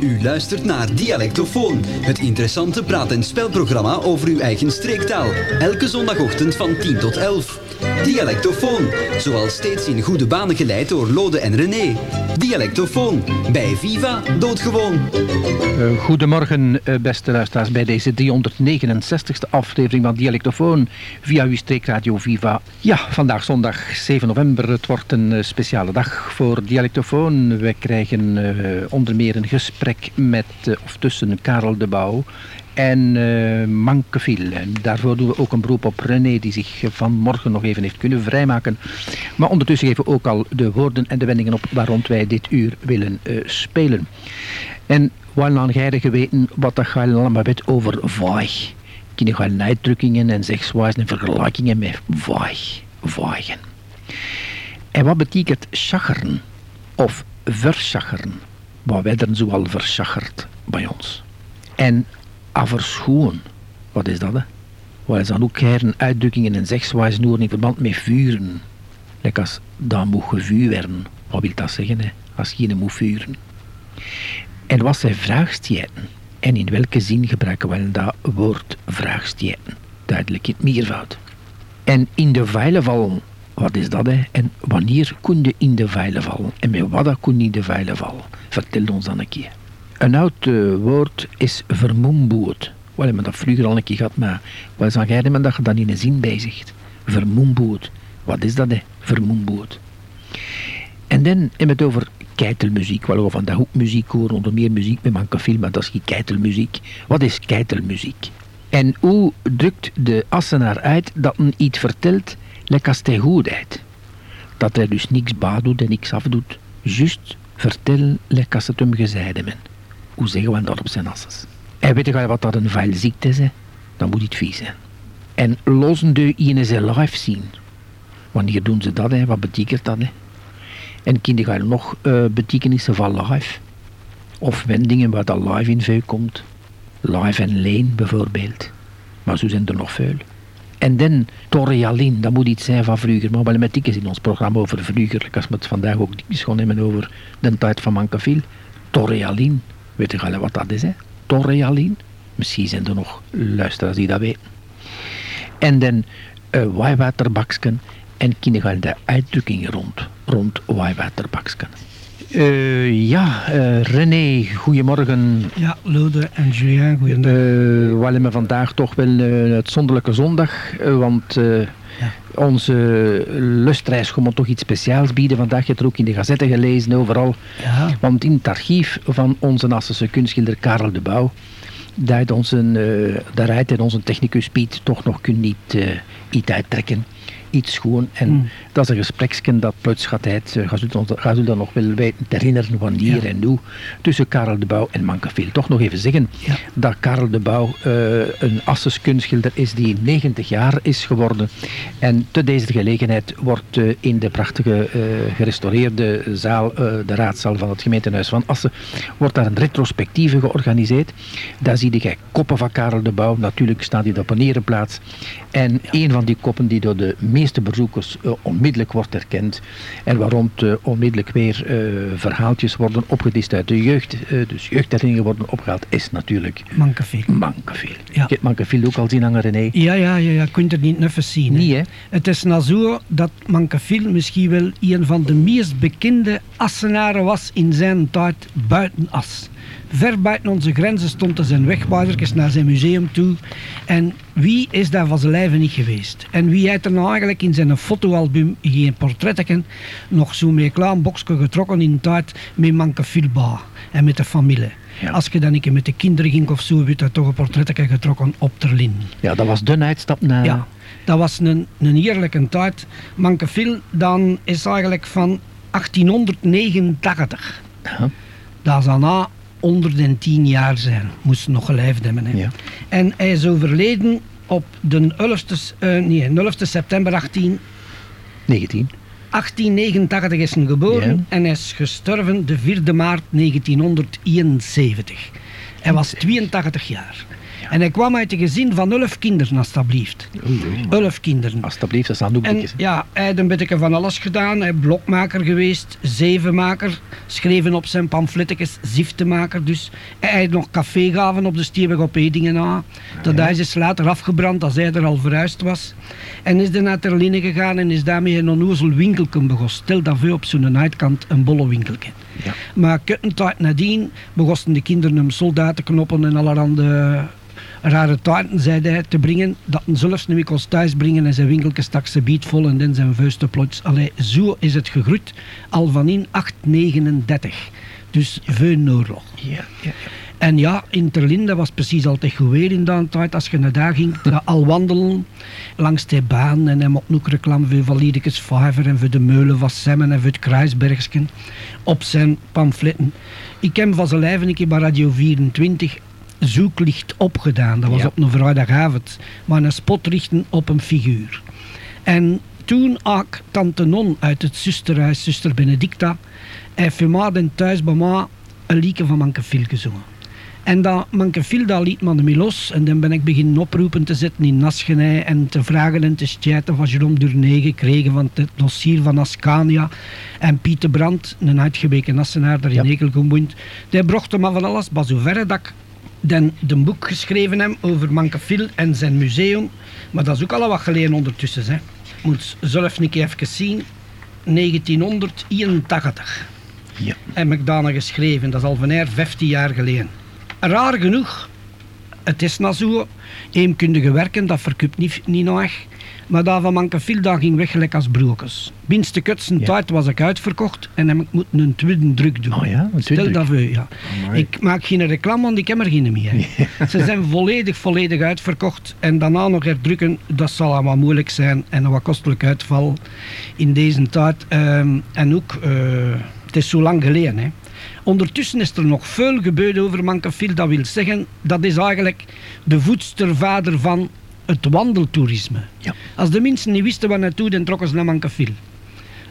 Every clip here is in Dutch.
U luistert naar Dialectofoon, het interessante praat- en spelprogramma over uw eigen streektaal. Elke zondagochtend van 10 tot 11. Dialectofoon, zoals steeds in goede banen geleid door Lode en René. Dialectofoon, bij Viva, doodgewoon. Uh, goedemorgen, uh, beste luisteraars, bij deze 369ste aflevering van Dialectofoon via uw streekradio Viva. Ja, vandaag zondag 7 november. Het wordt een uh, speciale dag voor Dialectofoon. We krijgen onder meer een gesprek met of tussen Karel de Bouw en uh, daarvoor doen we ook een beroep op René, die zich vanmorgen nog even heeft kunnen vrijmaken. Maar ondertussen geven we ook al de woorden en de wendingen op waarom wij dit uur willen uh, spelen. En dan jij geweten wat dat gaat allemaal weet over vaai. Kunnen gaan uitdrukkingen en zegswijzen en vergelijkingen met vaai. Vaaien. En wat betekent schacheren of verschacheren? Wat er zoal verschacherd bij ons. En averschoen. Wat is dat, hè? Wat is dan ook heren uitdrukkingen en zegswijzen in verband met vuren? Like als dat moet gevuur werden. Wat wil dat zeggen, hè? Als je moet vuren. En wat zijn vraagstijden? En in welke zin gebruiken we dat woord vraagstijden? Duidelijk in het meervoud. En in de veilen vallen, wat is dat, hè? En wanneer kun je in de veilen vallen? En met wat kun je in de veilen vallen? Vertel ons dan een keer. Een oud uh, woord is vermoemboerd. Wel, hebben dat vroeger al een keer maar wat zag jij dat je dat in een zin bezigt? Vermoemboerd. Wat is dat, hè? Vermoemboerd. En dan hebben we het over keitelmuziek. Wel, we vandaag ook muziek horen, onder meer muziek met mankafilm, maar dat is geen keitelmuziek. Wat is keitelmuziek? En hoe drukt de Assenaar uit dat men iets vertelt, lekker als hij goed uit? Dat hij dus niks baat doet en niks afdoet. Juist vertellen, lekker als het hem gezeiden men hoe zeggen we dat op zijn asses? En weet je wat dat een vuilziekte is? Hè? Dan moet het vies zijn. En lossen de in zijn live zien. Wanneer doen ze dat? Hè? Wat betekent dat? Hè? En kinderen gaan nog uh, betekenissen van live. Of wendingen waar dat live in veel komt. Live en leen bijvoorbeeld. Maar zo zijn er nog veel. En dan Torrealin, dat moet iets zijn van vroeger. Maar wel met is in ons programma over vroeger. Als we het vandaag ook gewoon hebben over de tijd van Mancaville. Torrealin, Weet wat dat is, hè? Torrealin. Misschien zijn er nog luisteraars die dat weten. En dan uh, waaiwaterbaksken en kinderen de uitdrukking rond, rond waaiwaterbaksken. Uh, ja, uh, René, goedemorgen. Ja, Lode en Julien, goedemorgen. We hebben vandaag toch wel een uitzonderlijke zondag, want ja. Onze lustreis moet toch iets speciaals bieden. Vandaag heb je het ook in de gazetten gelezen, overal. Ja. Want in het archief van onze Nassense kunstschilder Karel de Bouw, daar uh, daaruit en onze technicus Piet toch nog kunt niet uh, iets uittrekken iets gewoon. En mm. Dat is een gespreksken dat plots gaat uit, uh, gaat u dan nog wel weten te herinneren wanneer en hoe, tussen Karel de Bouw en Mankafil. Toch nog even zeggen ja. dat Karel de Bouw uh, een Asses kunstschilder is die 90 jaar is geworden. En te deze gelegenheid wordt uh, in de prachtige gerestaureerde zaal, de raadzaal van het gemeentehuis van Assen, wordt daar een retrospectieve georganiseerd. Daar zie je koppen van Karel de Bouw, natuurlijk staan die op een ereplaats. En ja. een van die koppen die door de meeste bezoekers uh, onmiddellijk wordt herkend. En waarom onmiddellijk weer uh, verhaaltjes worden opgedist uit de jeugd. dus jeugdherinneringen worden opgehaald, is natuurlijk... Mankeveel. Mankeveel. Ja. Je Mankeveel ook al zien hangen, René? Ja, ja, ja, ja. kunt er niet nuffen zien. Niet, hè? Het is nou zo dat Mankeveel misschien wel een van de meest bekende Assenaren was in zijn tijd buiten As. Ver buiten onze grenzen stond hij zijn wegwaardertjes naar zijn museum toe. En wie is daar van zijn lijve niet geweest? En wie heeft er nou eigenlijk in zijn fotoalbum geen portretten nog zo'n boxje getrokken in tijd met Manke Filba en met de familie? Als je dan een keer met de kinderen ging of zo, werd er toch een portretten getrokken op Terlin. Ja, dat was de uitstap naar... Ja, dat was een, een heerlijke tijd. Mankefil dan is eigenlijk van 1889. Ja. Daarna onder de tien jaar zijn. Moest nog geleefd hebben. Hè. Ja. En hij is overleden op de 11, uh, nee, 11 september 18... 19. 1889 is hij geboren ja. en hij is gestorven de 4 maart 1971. Hij was 82 jaar. En hij kwam uit een gezin van elf kinderen, alstublieft. Elf kinderen. Alsjeblieft, dat zijn En ja, hij had een beetje van alles gedaan. Hij is blokmaker geweest, zevenmaker, schreven op zijn pamfletjes, ziftemaker dus. Hij had nog cafégaven op de Stierweg op Edingen na. Dat is later afgebrand als hij er al verhuisd was. En is dan naar Terline gegaan en is daarmee een onnozel winkelken begonnen. Stel dat veel op zo'n uitkant een bolle winkelken. Ja. Maar een tijd nadien begonnen de kinderen hem soldatenknoppen en allerhande rare taarten, zei hij, te brengen. Dat zelfs nu kon thuis brengen en zijn winkeltje stak ze biet vol en dan zijn vuisten plots. Allee, zo is het gegroeid, al van in 839. Dus veel oorlog. Ja, ja, ja. En ja, in Terlinde was precies altijd goed weer in de tijd. Als je naar daar ging, al wandelen langs de baan. En mocht ook reclame voor Validekes Vijver en voor de Meulen van Semmen en voor het Kruisbergsken op zijn pamfletten. Ik heb van zijn lijf een keer bij Radio 24 zoeklicht opgedaan. Dat was Ja. op een vrijdagavond. Maar een spot richten op een figuur. En toen ook tante Non uit het zusterhuis, zuster Benedicta, heeft voor mij thuis bij mij een liedje van Mankefil gezongen. En dat Mankefil, dat liet me ermee los. En dan ben ik beginnen oproepen te zetten in Naschenij en te vragen en te stijten van Jerome Durné gekregen van het dossier van Ascania. En Pieter Brandt, een uitgeweken Nassenaar daar in Ja. Ekel gewoond. Die bracht me van alles, maar zoverre dat ik dan de boek geschreven heb over Mankefil en zijn museum. Maar dat is ook al wat geleden ondertussen. Hè. Moet zelf een keer even zien. 1981 Ja. heb ik daarna geschreven. Dat is al van 15 jaar geleden. Raar genoeg, het is nou zo, eemkundige werken, dat verkoopt niet, niet nog. Maar dat van Mankefil, ging weg gelijk als broekjes. Binnen de kutsen Ja. tijd was ik uitverkocht en ik moeten een tweede druk doen. Oh ja, een Stel druk. dat voor, ja. Ik maak geen reclame, want ik heb er geen meer. Ze zijn volledig, volledig uitverkocht. En daarna nog herdrukken, dat zal allemaal moeilijk zijn. En een wat kostelijk uitval in deze tijd. Ehm, en ook, eh, het is zo lang geleden. Hè. Ondertussen is er nog veel gebeurd over Mankefil. Dat wil zeggen, dat is eigenlijk de voedstervader van het wandeltoerisme. Ja. Als de mensen niet wisten waar naartoe, dan trokken ze naar Mankefil.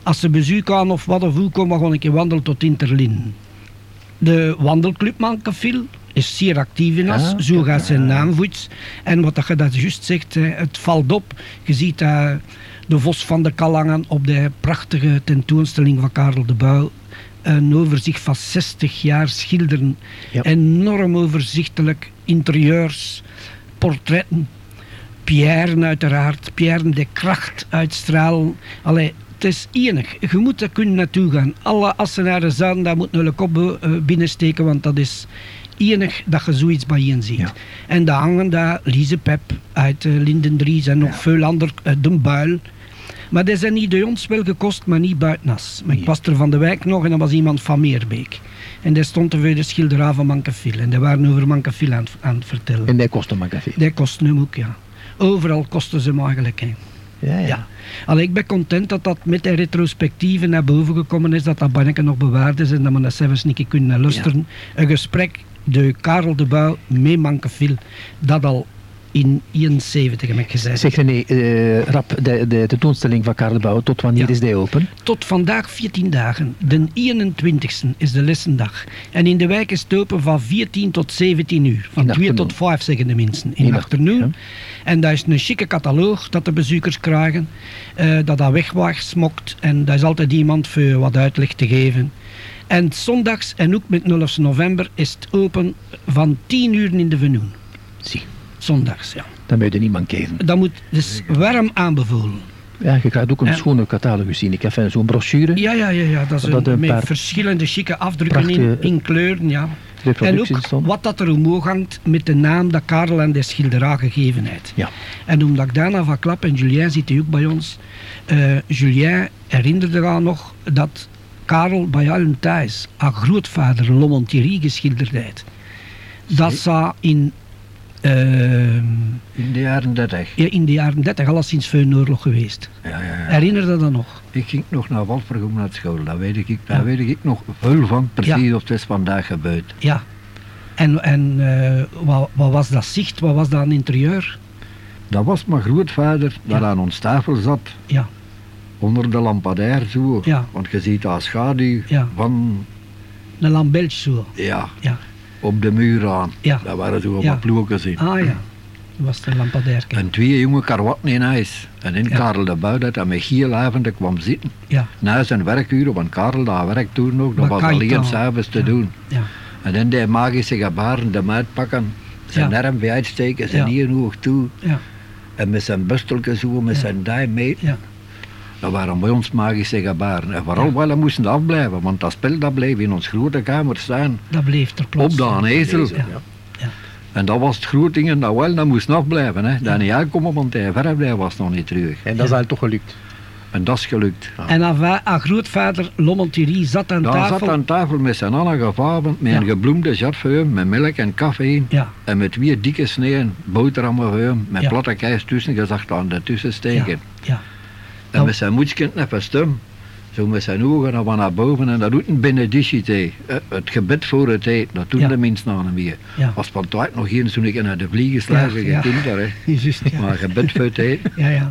Als ze bezoek aan of wat of hoe komen, gewoon een keer wandelen tot Interlin. De wandelclub Mankefil is zeer actief in As. Ja, Zo gaat zijn naam voets. En wat dat je dat juist zegt, het valt op. Je ziet eh, de Vos van de Kalangen op de prachtige tentoonstelling van Karel de Bouw. Een overzicht van 60 jaar schilderen. Ja. Enorm overzichtelijk. Interieurs, portretten. Pierre uiteraard. Pierre de kracht uitstralen. Allee, het is enig. Je moet er kunnen naartoe gaan. Alle Assenaren zouden daar moeten hun kop eh, binnensteken, want dat is enig dat je zoiets bij je ziet. Ja. En daar hangen daar Lise Pep uit uh, Lindendries en nog veel anderen, uh, De Buil. Maar die zijn niet bij ons wel gekost, maar niet buitenas. Maar ik was er van de wijk nog en dat was iemand van Meerbeek. En die stond er voor de schilderij van Mankefil. En die waren over Mankefil aan, het- aan het vertellen. En die kostte café. Die kosten hem ook, ja. Overal kosten ze hem eigenlijk. Hè. Ja, ja. Ja. Allee, ik ben content dat dat met de retrospectieven naar boven gekomen is, dat dat banneke nog bewaard is en dat we dat zelfs keer kunnen luisteren. Een gesprek, de Karel de Bouw met Mankefil, dat al in 71 heb ik gezegd. Zeg René, eh, rap, de, de tentoonstelling van Karel Bouw, tot wanneer Ja. is die open? Tot vandaag 14 dagen. De 21ste is de lessendag. En in de wijk is het open van 14 tot 17 uur. Van In de 2 afternoon. tot 5 zeggen de mensen. In In de afternoon. ja. En dat is een chique catalogus dat de bezoekers krijgen. eh, dat dat wegsmokt. En daar is altijd iemand voor wat uitleg te geven. En zondags en ook met 11 november is het open van 10 uur in de venoen. Zie, Zondags, ja. dat moet je niet mankeren. Dat moet dus warm aanbevolen. Ja, je krijgt ook een En- schone catalogus zien. Ik heb zo'n brochure. Ja, ja, ja, ja. dat is Dat een, een met paar verschillende chique afdrukken in, in kleuren, ja. En ook wat dat er omhoog hangt met de naam dat Karel en de schilderij gegeven heeft. Ja. En omdat ik daarna van klap, en Julien zit hier ook bij ons, eh, Julien herinnerde aan nog dat Karel bij allen thuis haar grootvader Lomontieri geschilderd heeft. Dat zou in, In de jaren 30. ja, in de jaren 30, alleszins voor een oorlog geweest. Ja, ja, ja. Herinnerde dat nog? Ik ging nog naar Walvergom naar school. Daar weet ik, daar weet ik nog veel van. Precies of het is vandaag gebeurd. Ja. En, en eh, wat, wat was dat zicht? Wat was dat aan interieur? Dat was mijn grootvader dat aan ons tafel zat. Ja, Onder de lampadair zo. Ja. Want je ziet daar schaduw Ja. van... een lambeltje zo. Ja. Ja. Op de muur aan. Ja. Daar waren zo wat ploegjes in. Ah ja, dat was de lampadairke. En twee jonge karwatten in huis. En in. Karel de Bouw dat hij met giel kwam zitten. Ja, Na zijn werkuren, want Karel dat werkt toen nog, dat was alleen s'avonds te doen. ja, En dan die magische gebaren, de maat pakken, zijn arm bij uitsteken, zijn hier hoog toe. ja, En met zijn busteltje zo, met zijn duim mee. Ja. Dat waren bij ons magische gebaren. En vooral wel, we moesten afblijven, want dat spel dat bleef in ons grote kamer staan. Dat bleef er plots. Op de ezel. Ja. Ja. En dat was het grote ding en dat wel, dat moest afblijven. Hè. Dat niet uitkomen, want die verf die was nog niet terug. En dat is al toch gelukt. En dat is gelukt. En haar, va- haar grootvader Lomontirie zat aan Daar tafel. zat aan tafel met zijn allen met Ja. een gebloemde jarfeum, met melk en koffie. Ja, En met twee dikke sneeën, boterhammen voor hem, met Ja. platte keis tussen gezegd aan de tussen ja, steken. ja, En Nou. met zijn moedskind even stem, zo met zijn ogen naar, naar boven en dat doet een benedictie eh, Het gebed voor het eten, dat doen Ja. de mensen aan hem weer. ja. Als van tijd nog geen toen ik naar de vliegen slagen, Ja, ja. kind daar, hè. Juist, ja. Maar gebed voor het eten. Ja, ja.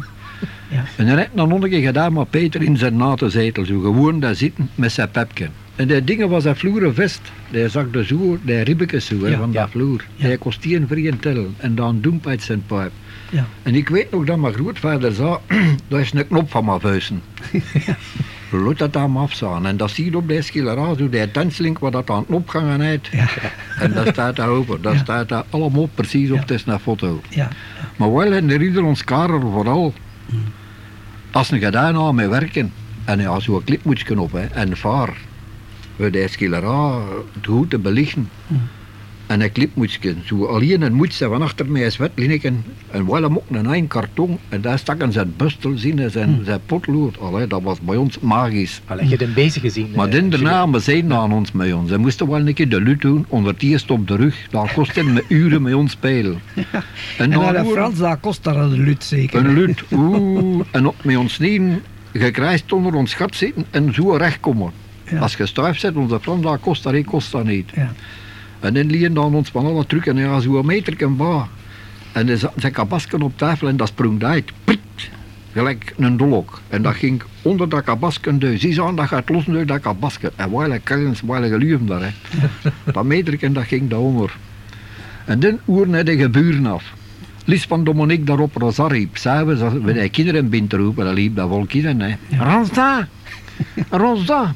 En dan heb ik nog een keer gedaan met Peter in zijn natenzetel, zo gewoon daar zitten met zijn pepje. En die dingen was een vloeren vest. Die zag de zo, die ribbekes zo, Ja. van Ja. dat vloer. Ja. Die kost een vrije tel en dan doemp uit zijn pijp. Ja. En ik weet nog dat mijn grootvader zei, dat is een knop van mijn vuisten. Laat dat aan me afstaan. En dat zie je op de schilderij, zo die tenslink waar dat aan opgangen uit. Ja. En dat staat daar open. Dat Ja. staat daar allemaal precies op, Ja. het is een foto. Ja, Maar wel herinneren ons Karel vooral, als een gedaan aan met werken, en ja, zo'n klipmoetsje op, hè, en vaar, we de schilderij het goed te belichten. Mm. En een klipmoetsje, zo alleen een moetje van achter mij is wetlinniken, en wel hem ook een een karton, en daar stakken zijn bustel in en zijn, Mm. zijn potlood. Allee, dat was bij ons magisch. Allee, je hebt hem bezig gezien. Maar eh, dan daarna, we zeiden aan ons met ons. Ze moesten wel een keer de lut doen, onder het eerst op de rug. Dat kostte me uren met ons spelen. En, En naar de Frans, dat kost daar een lut zeker. een lut, oeh. En op met ons knieën gekrijsd onder ons gat zitten en zo recht komen. Ja. Als je stijf zet, onze Frans, dat kost dat niet, kost dat niet. Ja. En dan lieten dan ons van alle trucken, en ja, zo'n meter. En dan zat zijn kabasken op tafel en dat sprong uit. Prit, gelijk een dolk. En dat ging onder dat kabasken dus. Zie aan, dat gaat los door dat kabasken. En waar kellens, waar geluwen daar, hè. Dat meterken, dat ging daaronder. En dan oeren de geburen af. Lies van Dominique daarop Rosar riep. S'avonds, we de kinderen binnen roepen, dan liep dat vol kinderen, hè. Ronsta! Ronsta!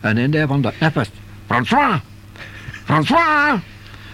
En dan die van de neffest. François! François!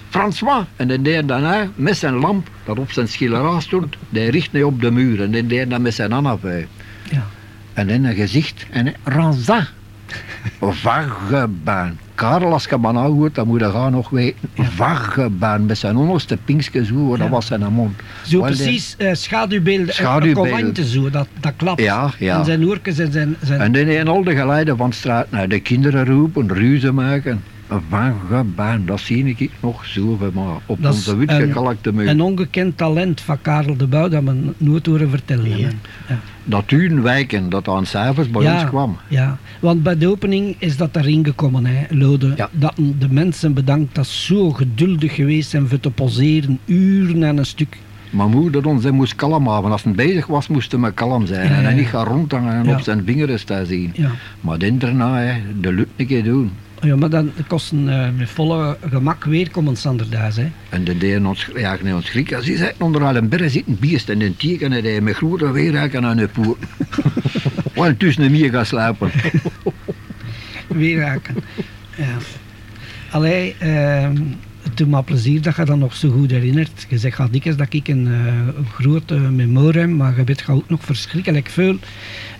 François! En dan deed hij daarna met zijn lamp, dat op zijn schilderij stond, die richt hij op de muur. En dan deed dat met zijn handen Ja. En in een gezicht, en Ranza. Vagebaan. Karel, als je maar hoort, dan moet je gaan nog weten. Vagebaan, met zijn onderste pinkske zo, dat Ja. was zijn mond. Zo Wel, precies eh, schaduwbeelden, Schaduwbeelden. Schaduwbeelden. zo, dat, dat klapt. Ja, ja. En zijn oorkes en zijn... zijn En dan al de geleiden van de straat naar de kinderen roepen, ruzie maken. Vagebaan, dat zie ik nog zoveel maar op Dat onze witgekalkte muur. een ongekend talent van Karel de Bouw dat we nooit horen vertellen hebben. Ja. Dat wijken, dat aan s'avonds bij ons kwam. Ja, want bij de opening is dat erin gekomen, hè, Lode. Ja. Dat de mensen bedankt dat ze zo geduldig geweest zijn voor te poseren, uren aan een stuk. Maar moeder ons hij moest kalm houden. Als hij bezig was, moest hij kalm zijn. En hij niet gaan rondhangen en op zijn vingeren staan zien. Ja. Maar daarna, hè, de lukt een keer doen. Ja, maar dan kosten eh met volle gemak weer komen hè. En de deden ons, ja, nee, ons schrik. Als hij zit onder al een berg zitten biest en een teken en hij met grote weerraken aan de poort. Want tussen de mier gaan slapen. Weer raken. ja. Allee, ehm, het doet me plezier dat je dat nog zo goed herinnert. Je zegt gaat dikwijls dat ik een, eh, een grote memorie heb, maar je weet ook nog verschrikkelijk veel.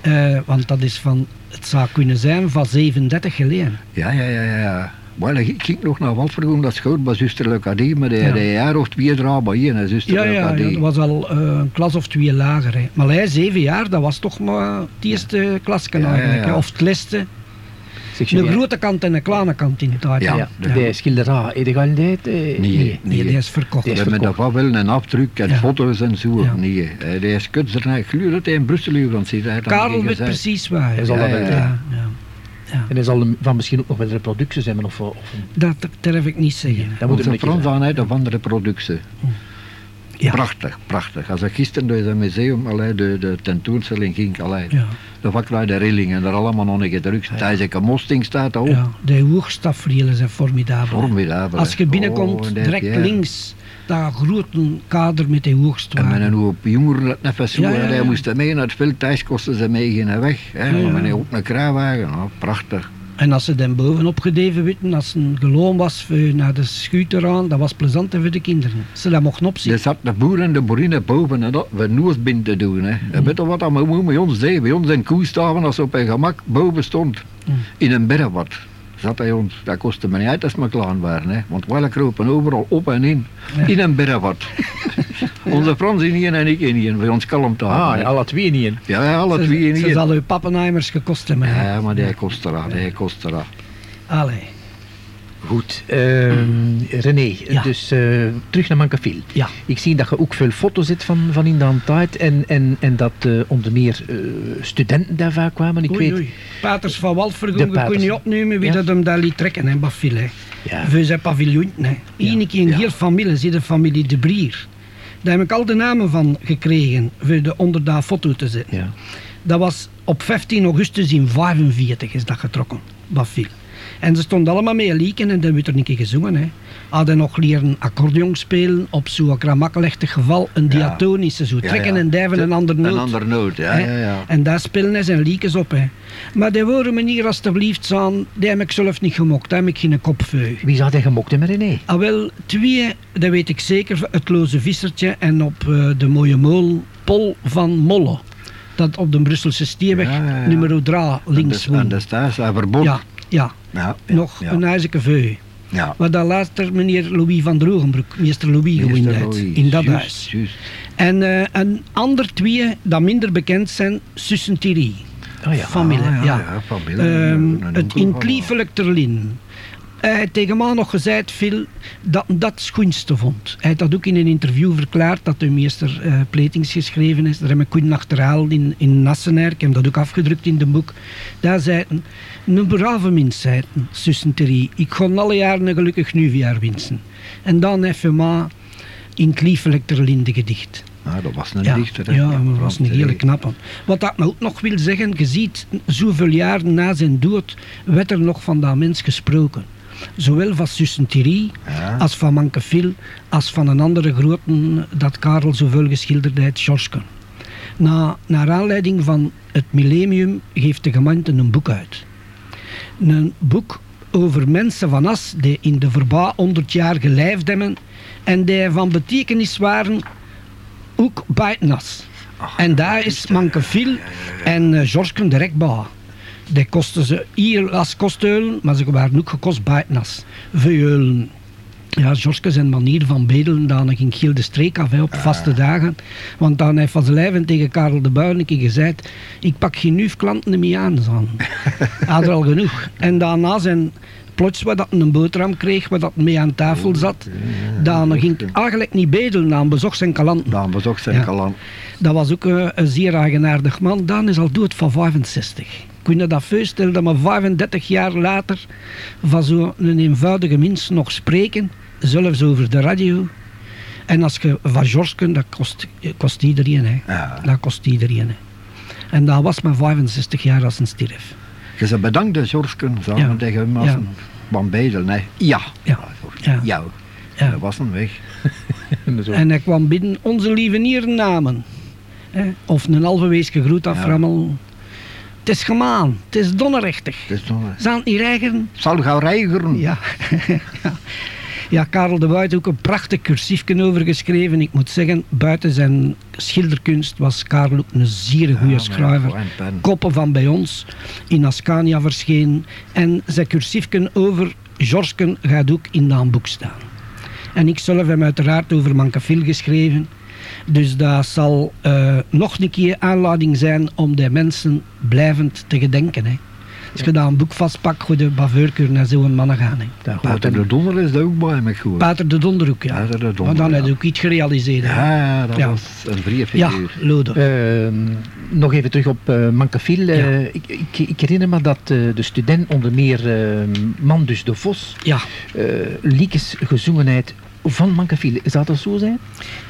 Eh, want dat is van, het zou kunnen zijn van 37 geleden. Ja, ja, ja, ja. Wel, ik ging nog naar Waldvergoen, dat schoot bij zuster Leucadie, maar die, Ja. die jaar of twee draai bij je, zuster Ja, ja, ja, dat was al eh, een klas of twee lager. Hè. Maar hij, zeven jaar, dat was toch maar het eerste klasje Ja, eigenlijk. Of het leste. Een Julien, grote kant en een kleine kant in het uit. Ja, ja, ja. de schilderij, heb je al dit? eh, Nee, Nee, nee. die is verkocht. Die is daarvan wel een afdruk en Ja. foto's en zo. Ja. Nee, hè, die is. Ik geloof dat hij in Brussel dat Karel weet precies waar. Hij zal ja, dat wel ja, weten. ja, ja. En hij zal van misschien ook nog met reproducties hebben of, of een- Dat durf ik niet zeggen. dat moet hem Frans aan uit of andere productie. Ja. Prachtig, prachtig. Als ik gisteren door het museum, allee, de, de tentoonstelling ging, allee, Ja. dan vak ik de rillingen, daar allemaal nog een gedrukt. Tijdens een mosting staat dat op. Ja, de hoogstafrielen zijn formidabel. Formidabel. Als je hè. binnenkomt, Oh, direct ja. links, dat grote kader met de En hoogstwagen. met een hoop jongeren net zo, Ja, ja, en hij ja. moest mee naar het veld, thuis kosten ze mee geen weg. Hè. Ja, ja. Ook een kruiwagen, oh, prachtig. En als ze dan bovenop gedeven witten, als een geloon was voor naar de schuiter aan, dat was plezant voor de kinderen. Ze dat mochten opzien. Er zat de boer en de boerinnen boven en dat we noosbind te doen. Hè. Mm. En weet je wat dat mijn moeder met ons deed? Bij ons in koestaven als ze op een gemak boven stond. Mm. In een bergwad. Zat hij ons. Dat kostte me niet uit als we klaar waren. Hè. Want wij kropen overal op en in. Ja. In een bergwad. Onze Frans in één en ik in één. Bij ons kalm te Ah, houden, ja, hè. alle twee in. Ja, ja, alle twee in Ze één. zal uw pappenheimers gekost hebben. Ja, maar die kost eraan. Die kost eraan. Allee. Goed. Ehm, René, Ja. dus eh, terug naar Mankafil. Ja. Ik zie dat je ook veel foto's zit van, van in de tijd en, en, en dat eh, onder meer eh, studenten daar vaak kwamen. Ik Oei, weet, oei. Paters van Walvergoen, we kunnen niet opnemen wie Ja. dat hem daar liet trekken, Bafil. Hè. Ja. Voor zijn paviljoen. Eén keer Ja. heel familie, zie de familie De Brier. Daar heb ik al de namen van gekregen, voor de onder daar foto te zetten. Ja. Dat was op 15 augustus in 45 is dat getrokken, Bafil. En ze stonden allemaal mee lieken en dan werd er een keer gezongen. Hè. Hadden nog leren accordeon spelen op zo'n kramakkelechtig geval, een diatonische, zo trekken ja. en dijven een ander noot. Een ander noot, ja, ja, ja. En daar spelen hij zijn liekes op. Hè. Maar die woorden me hier alstublieft zijn, die heb ik zelf niet gemokt. Daar heb ik geen kop voor. Wie zou hij gemokt hebben, René? Ah, wel, twee, dat weet ik zeker, het Loze Vissertje en op eh, de mooie molen Pol van Molle. Dat op de Brusselse Stierweg, Ja, ja, ja. nummer 3, links En de, en de staat hij verbod. Ja, ja, Ja, ja, nog ja. een ijzerke veu. Ja. Maar dan later meneer Louis van Drogenbroek, meester Louis gewoond in dat juist, huis. juist. En eh, een ander twee, dat minder bekend zijn, Sussen Thierry. Oh ja. Familie, Ah, ja. ja, familie. Ehm, het onkel in van- Kliefelijk Terlin. Hij heeft tegen mij nog gezegd, Phil, dat dat het schoonste vond. Hij heeft dat ook in een interview verklaard, dat de meester eh Pletings geschreven is. Daar heb ik goed achterhaald in, in Nassenaar. Ik heb dat ook afgedrukt in de boek. Daar zei hij, een brave mens, zei hij. Ik ga alle jaren een gelukkig nieuwjaar wensen. En dan even maar in Kliefelijk Terlin de gedicht. Ah, dat was een Ja, dichter. hè. ja, maar dat was een hele Terry. knappe. Wat dat nou ook nog wil zeggen, je ziet, zoveel jaar na zijn dood werd er nog van dat mens gesproken. Zowel van Sussen Thierry, Ja. als van Mankefil, als van een andere grote dat Karel zoveel geschilderd heeft, Jorsken. Na, naar aanleiding van het millennium geeft de gemeente een boek uit. Een boek over mensen van As die in de voorbije 100 jaar gelijfd hebben en die van betekenis waren ook buiten As. en daar is Mankefil en uh, Jorsken direct bij. Die kosten ze hier als kosteulen, maar ze waren ook gekost buiten As. Veulen. Ja, Jorske zijn manier van bedelen, dan ging Giel de streek af hè, op vaste dagen. Want dan heeft van zijn lijf en tegen Karel de Buin een keer gezegd, ik pak geen nuuf klanten meer aan. Zo. Had er al genoeg. En daarna zijn plots wat dat een boterham kreeg, wat dat mee aan tafel zat. Dan ging ik eigenlijk niet bedelen, dan bezocht zijn kalanten. Dan bezocht zijn Ja. kalan. Dat was ook eh, een zeer eigenaardig man. Dan is al dood van 65. Kun je dat voorstellen dat we 35 jaar later van zo'n eenvoudige mens nog spreken, zelfs over de radio. En als je van Jorsken, dat kost, kost iedereen. Hè. Ja. Dat kost iedereen. Hè. En dat was maar 65 jaar als een stierf. Je ze bedankte, Jorsken, samen Ja. tegen hem als Ja. een van bedelen. hè. Ja. Ja. Ja. Ja. Ja. Dat was hem weg. En hij kwam binnen, onze lieve nieren namen. Hè. Of een halve wees gegroet aframmelen. Het is gemaan, het is donnerrechtig. Het is nog... Zijn niet reigeren? Zal gauw reigeren. Ja. ja. Karel de Wuit ook een prachtig cursiefje over geschreven. Ik moet zeggen, buiten zijn schilderkunst was Karel ook een zeer goede schrijver. Koppen van bij ons, in Ascania verscheen. En zijn cursiefje over Jorsken gaat ook in dat boek staan. En ik zelf heb uiteraard over Mankafil geschreven. Dus dat zal eh, nog een keer aanleiding zijn om de mensen blijvend te gedenken. Hè. Als je daar een boek vastpakt, goed de baveurkeur naar zo'n mannen gaan. Hè. Pater de Donder is daar ook bij me gehoord. Pater de Donderhoek, ja. Pater de Donder, maar dan ja. heb je ook iets gerealiseerd. hè. Ja, dat Ja. was een vrije Ja, figuur. Lode. Ehm, nog even terug op uh. Eh, Ja. ik, ik, ik herinner me dat eh, de student onder meer Mandus de Vos Ja, eh liekes gezongen heeft van Mankefil. Zou dat zo zijn?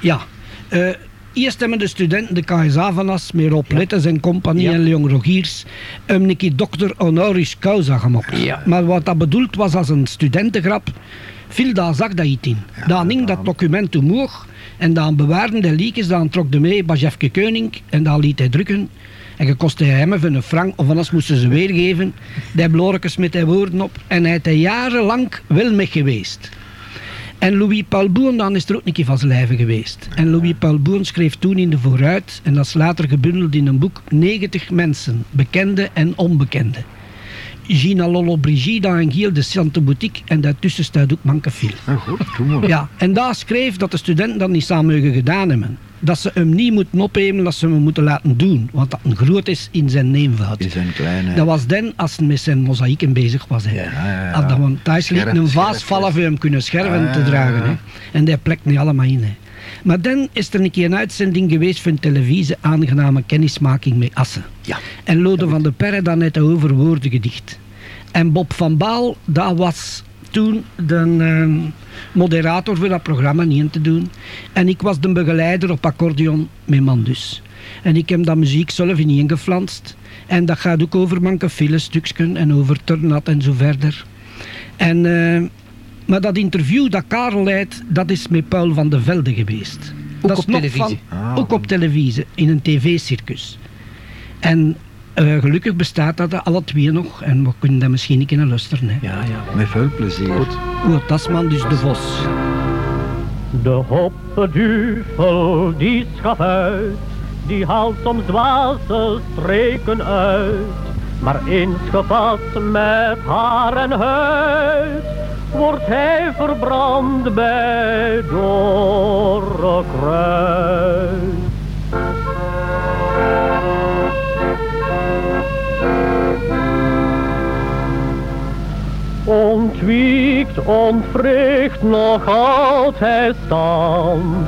ja. Eh, eerst hebben de studenten de KSA van As, met Rob Lettens en compagnie Ja. en Leon Rogiers, een keer dokter honoris causa gemaakt. Ja. Maar wat dat bedoeld was als een studentengrap, viel daar zag dat iets in. dan hing dat document omhoog en dan bewaarde de liekjes, dan trok de mee Bajefke Keuning en dan liet hij drukken. En gekostte hij hem even een frank, of anders moesten ze weergeven. Die blorkes met die woorden op. En hij is er jarenlang wel mee geweest. En Louis Paul Boon dan is er ook een keer van zijn lijve geweest. En Louis Paul Boon schreef toen in de Vooruit, en dat is later gebundeld in een boek, 90 mensen, bekende en onbekende. Gina Lollo Brigida en Giel de Sante Boutique en daartussen staat ook Mankefil. Nou goed, doe maar. Ja, en daar schreef dat de studenten dat niet samen mogen gedaan hebben. Dat ze hem niet moeten opnemen, dat ze hem moeten laten doen. Want dat een groot is in zijn neemvoud. Die zijn klein, hè. Dat was dan als hij met zijn mozaïeken bezig was. Hè. Ja. Had dat thuis liet een vaas vallen voor hem kunnen scherven Ja, te dragen. Hè. En die plekt niet allemaal in. Hè. Maar dan is er een keer een uitzending geweest van televisie aangename kennismaking met Assen. Ja. En Lode van der Perre dan net over woorden gedicht. En Bob van Baal, dat was toen de ehm, moderator voor dat programma niet te doen. En ik was de begeleider op accordeon met Mandus. En ik heb dat muziek zelf in ingeflanst. En dat gaat ook over mankefille stukjes en over Turnat en zo verder. En, eh, maar dat interview dat Karel leidt, dat is met Paul van de Velde geweest. Ook dat is op nog televisie? Van, Ah. ook op televisie, in een tv-circus. En eh, gelukkig bestaat dat alle twee nog. En we kunnen dat misschien niet kunnen luisteren. Hè. Ja, ja. Met veel plezier. Oer Tasman, dus de Vos. De hoppenduvel die schafuit, die haalt soms dwaze streken uit. Maar eens gevat met haar en huid, wordt hij verbrand bij dorre kruid. Ontwiekt, ontwricht nog altijd stand,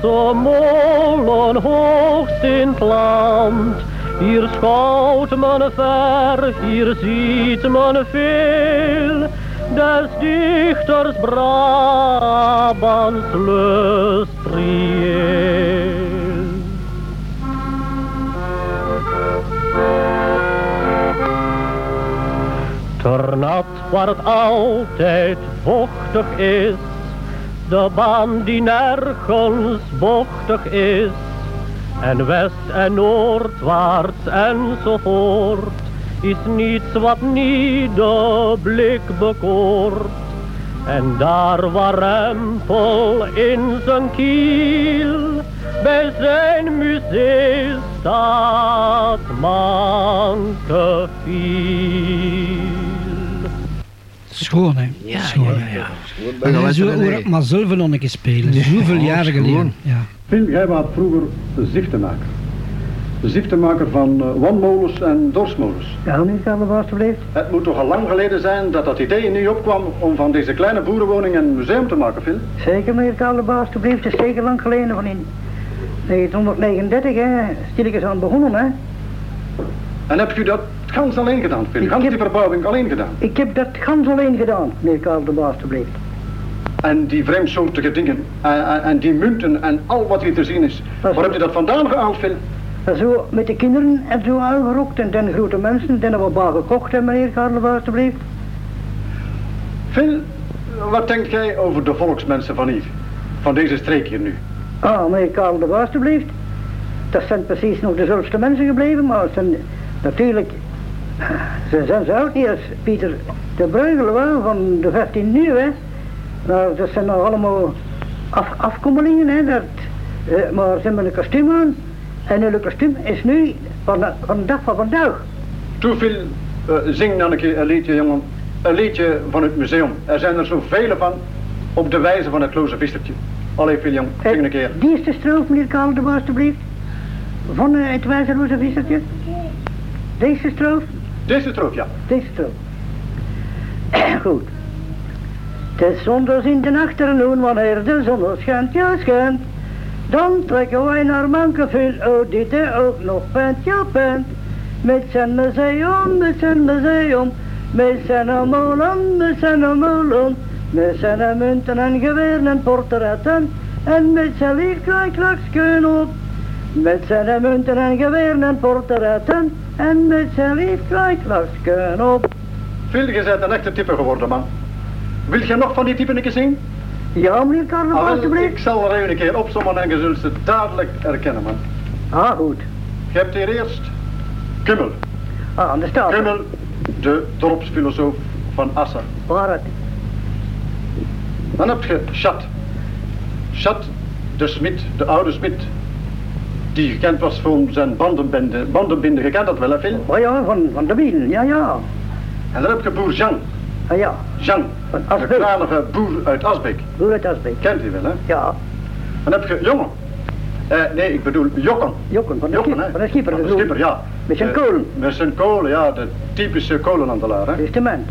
de molen hoogst in het land. Hier schouwt men ver, hier ziet men veel, des dichters Brabants lustrieel. Ternat waar het altijd vochtig is, de baan die nergens bochtig is, en west en noordwaarts enzovoort, is niets wat niet de blik bekoort. En daar waar in zijn kiel bij zijn museum staat Mankeviel. Schoon, hè? Ja, Schoon, ja, hè. ja. En zo maar zelf nog een keer spelen. Zoveel Oh, jaren schoon. geleden. Ja. Phil, jij was vroeger ziftenmaker. Ziftenmaker van uh, wanmolens en dorsmolens. Ja, meneer Karel, alstublieft. Het moet toch al lang geleden zijn dat dat idee in u opkwam om van deze kleine boerenwoning een museum te maken, Phil? Zeker, meneer Karel, alstublieft. Het is zeker lang geleden van in 1939, hè. Stilletjes aan begonnen, hè. En heb u dat gans alleen gedaan, Phil? Ik Gans heb- die verbouwing alleen gedaan? Ik heb dat gans alleen gedaan, meneer Karel, alstublieft. En die vreemdsoortige dingen, en, en, en die munten en al wat hier te zien is. Dat Waar hebt u dat vandaan gehaald, Phil? En zo met de kinderen en zo aangerokt en dan grote mensen, dan hebben we gekocht, hè, meneer Karel, alstublieft. Phil, wat denkt jij over de volksmensen van hier? Van deze streek hier nu? Ah, meneer Karel, alstublieft. Dat zijn precies nog dezelfde mensen gebleven, maar het zijn natuurlijk... Ze zijn zo oud niet als Pieter de Bruegel van de 15 nu, hè. Nou, dat zijn nog allemaal af, afkommelingen, hè. Dat, eh, maar ze hebben een kostuum aan. En hun kostuum is nu van de, van de dag van vandaag. Toe, Phil, eh, zing dan een keer een liedje, jongen. Een liedje van het museum. Er zijn er zoveel van, op de wijze van het loze vissertje. Allee, Phil, jong, Eh, zing een keer. Die is de stroof, meneer Karel, alstublieft. Van eh, het wijzeloze vissertje. Deze stroof. Deze troef, ja. Deze strook. Goed. Het is zondags in de achternoen, wanneer de zon schijnt, ja schijnt. Dan trekken wij naar Mankeveel, oh dit ook nog pent, ja pent. Met zijn museum, met zijn museum. Met zijn molen, met zijn molen. Met zijn munten en geweren en portretten. En met zijn liefklein klaksken op. Met zijn munten en geweren en portretten. En met zijn liefklein klaksken op. Phil, je bent een echte type geworden, man. Wil je nog van die typen een keer zien? Ja, meneer Karel, Ah, alstublieft. ik zal er even een keer opzommen en je zult ze dadelijk herkennen, man. Ah, goed. Je hebt hier eerst Kummel. Ah, aan de staat. Kummel, de dorpsfilosoof van Assa. Waar het? Dan heb je Schat. Schat, de smid, de oude smid. Die gekend was voor zijn bandenbinden. Je kent dat wel, hè, Phil? Oh ja, van, van de wielen, ja, ja. En dan heb je boer Jean. Ah ja, Jean, Van de Asbeek. kranige boer uit Asbeek. hoe het Asbeek. Kent u wel, hè? Ja, Dan heb je Jongen. Eh, nee, ik bedoel Jokken. Jokken, van de, Jokken, schip, van de schipper. Van de schipper, ja. Met zijn Eh, kolen. Met zijn kolen, ja. De typische kolenhandelaar, hè? Testament.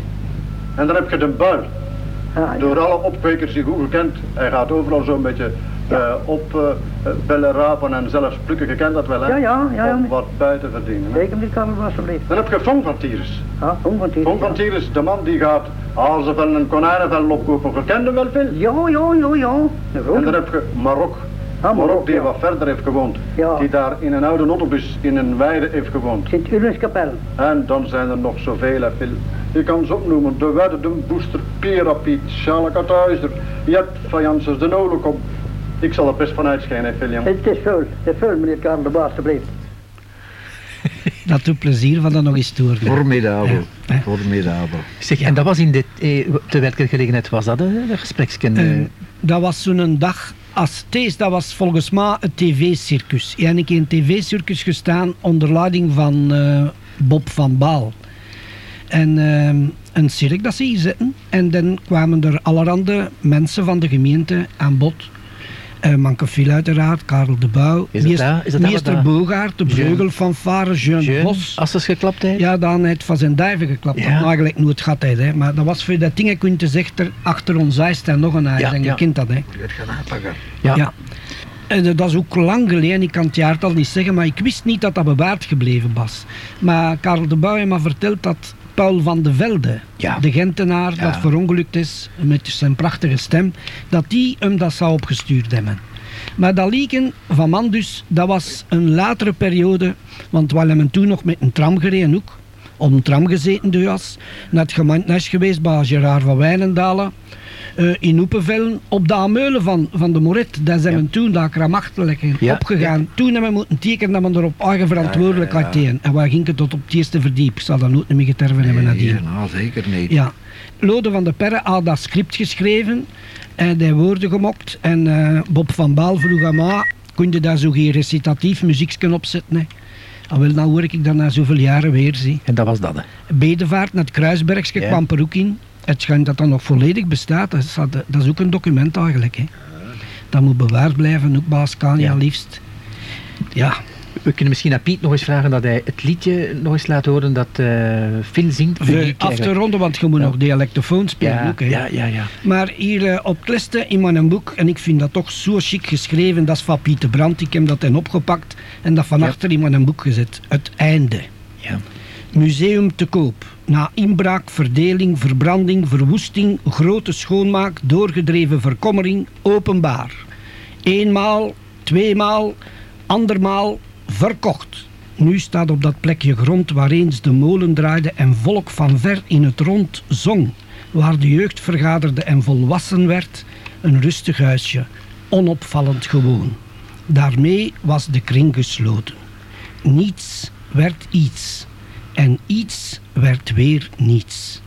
En dan heb je de buil. Ah, ja. Door alle opkwekers die goed gekend. Hij gaat overal zo'n beetje eh, op eh, eh, bellen, rapen en zelfs plukken. Je kent dat wel, hè? Ja, ja, ja, ja. Om wat bij te verdienen. Zeker, Karel, alstublieft. Dan heb je Fong van Tieres. Van. Fong van Tieres, de man die gaat hazenvel en konijnenvel opkopen. Je kent hem wel veel. Ja, ja, ja, ja. En dan heb je Marok. Ah, Marok die ja. wat verder heeft gewoond. Ja. Die daar in een oude autobus in een weide heeft gewoond. Sint-Ulenskapel. En dan zijn er nog zoveel, hè, Phil. Je kan ze opnoemen. De Wedde, de Booster, Pierapiet, Thuiser, Jet van Janssens, de Nolekom. Ik zal er best van uitschijnen, hè, Phil, jong. Het is veel, het is veel, meneer Karel, de baas, alstublieft. Dat doet plezier van dat nog eens te horen. Formidabel. Ja. Formidabel. Zeg, en dat was in de, eh, te welke gelegenheid was dat, de, de gespreksken? eh? Eh, dat was zo'n dag als deze, dat was volgens mij het tv-circus. Ik heb een keer in een tv-circus gestaan onder leiding van eh, Bob van Baal. En ehm, een cirk dat ze hier zitten. En dan kwamen er allerhande mensen van de gemeente aan bod. Uh, Mankeviel uiteraard, Karel de Bouw, Is dat daar? Is dat daar meester wat dat- Bogaert, de Jean- Breugel van Varen, Jean Jeun, Vos. als het geklapt heeft? Ja, dan heeft van zijn duiven geklapt. Ja. Dat had eigenlijk nooit gehad, hè. Maar dat was voor dat ding, kun je zeggen, achter ons huis staat nog een huis. Ja, en je ja. kent dat, hè. Gaat. Ja. Ja. En eh, dat is ook lang geleden, ik kan het jaartal niet zeggen, maar ik wist niet dat dat bewaard gebleven was. Maar Karel de Bouw heeft me verteld dat Paul van de Velde, Ja. de Gentenaar Ja. dat verongelukt is met zijn prachtige stem, dat die hem dat zou opgestuurd hebben. Maar dat lieken van man dus, dat was een latere periode, want we hebben toen nog met een tram gereden ook, op een tram gezeten dus, naar het geweest bij Gerard van Wijnendalen, eh, in Oepenvellen, op de ameulen van, van de Moret. Daar zijn we toen daar kramachtelijk Ja, opgegaan. Toen hebben we moeten tekenen dat we er op eigen verantwoordelijkheid tegen. En wij gingen tot op het eerste verdiep. Ik zal dat nooit meer geterven hebben nadien. Nee, nou, zeker niet. Ja. Lode van de Perre had dat script geschreven en die woorden gemokt. En eh, Bob van Baal vroeg aan mij, kon je daar zo geen recitatief muziekje opzetten? Hè? Ah, wel, nou hoor ik dat na zoveel jaren weer, zie. En dat was dat, hè? Bedevaart naar het Kruisbergske Ja. kwam er ook in. Het schijnt dat dat nog volledig bestaat. Dat is, dat is ook een document eigenlijk. Hè. Dat moet bewaard blijven, ook baas Kania Ja. liefst. Ja, We kunnen misschien aan Piet nog eens vragen dat hij het liedje nog eens laat horen dat eh Phil zingt. voor af te ronden, want je moet Ja. nog dialectofoon spelen Ja, ook. Hè. ja, ja, ja. Maar hier eh, op het liste in mijn boek, en ik vind dat toch zo chic geschreven, dat is van Pieter Brandt. Ik heb dat dan opgepakt en dat van achter in mijn boek gezet. Het einde. ja. Museum te koop. Na inbraak, verdeling, verbranding, verwoesting, grote schoonmaak, doorgedreven verkommering, openbaar. Eenmaal, tweemaal, andermaal, verkocht. Nu staat op dat plekje grond waar eens de molen draaide en volk van ver in het rond zong. Waar de jeugd vergaderde en volwassen werd, een rustig huisje, onopvallend gewoon. Daarmee was de kring gesloten. Niets werd iets. En iets werd weer niets.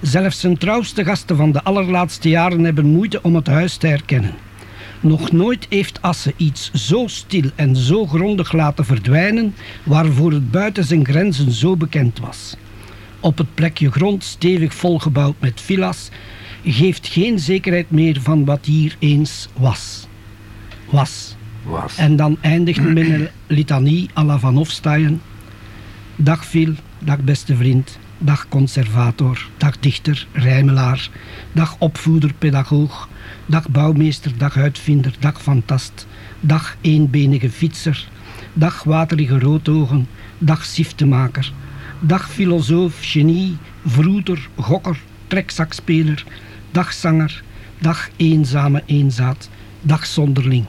Zelfs zijn trouwste gasten van de allerlaatste jaren hebben moeite om het huis te herkennen. Nog nooit heeft Asse iets zo stil en zo grondig laten verdwijnen, waarvoor het buiten zijn grenzen zo bekend was. Op het plekje grond, stevig volgebouwd met villa's, geeft geen zekerheid meer van wat hier eens was. Was. Was. En dan eindigt men met een litanie à la Van Hofstaaien. Dag Phil, dag beste vriend, dag conservator, dag dichter, rijmelaar, dag opvoeder, pedagoog, dag bouwmeester, dag uitvinder, dag fantast, dag eenbenige fietser, dag waterige roodogen, dag siftemaker, dag filosoof, genie, vroeter, gokker, trekzakspeler, dag zanger, dag eenzame eenzaad, Dag zonderling.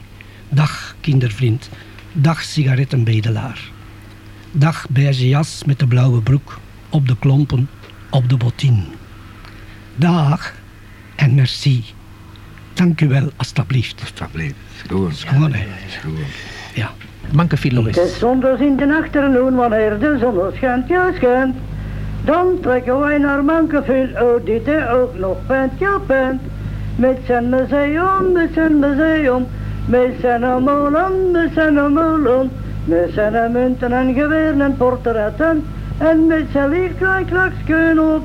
Dag kindervriend. Dag sigarettenbedelaar. Dag beige jas met de blauwe broek. Op de klompen, op de bottien. Dag en merci. Dank u wel, alstublieft. Alsjeblieft. Schoon. Schoon, hè. Schoon. Ja. Mankefiel nog Het is zondags in de achternoen wanneer de zon schijnt, ja schijnt. Dan trekken wij naar Mankeveel, oh dit er ook nog pent, ja pent. Met zijn museum, met zijn museum. Met zijn molen, met zijn molen. Met zijn munten en geweren en portretten. En met zijn liefkrijklaksken op.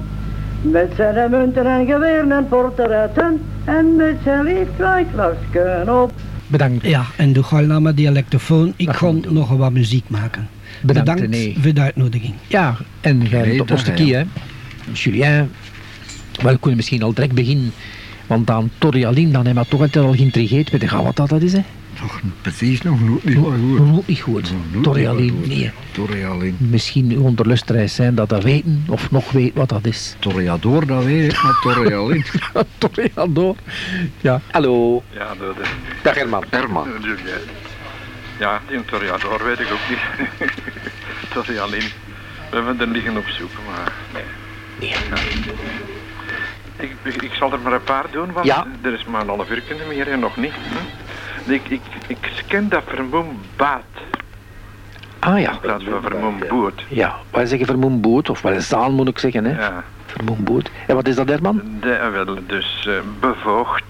Met zijn munten en geweren en portretten. En met zijn liefkrijklaksken op. Bedankt. Ja, en doe gauw naar mijn dialectofoon. Ik Dat ga nog wat muziek maken. Bedankt, voor de uitnodiging. Ja, en jij Nee, bent op ons kie, hè. Julien, wel, we kunnen misschien al direct beginnen. Want aan Torialin, dan hebben we toch altijd al geïntrigeerd. Weet je wat dat is, hè? Nog precies nog nooit niet goed. nooit niet goed. Torialin, nee. Misschien onder luisteraars zijn dat dat weten, of nog weet wat dat is. Toriador, dat weet ik, maar Torialin. Toriador. Ja. Hallo. Ja, de, de, Dag Herman. Ja, die Toriador weet ik ook niet. Torialin. We hebben er liggen op zoek, maar nee. Nee. Ja. Ik, ik, ik zal er maar een paar doen, want Ja. er is maar een half uur meer en nog niet. Hm? Ik, ik, ik ken dat vermoembaat Ah ja. in plaats van vermoemboot. Ja, wij zeggen vermoemboot, of wel zaan moet ik zeggen, hè. Ja, Vermoemboot. En wat is dat, Herman? de, wel, dus eh, bevoogd.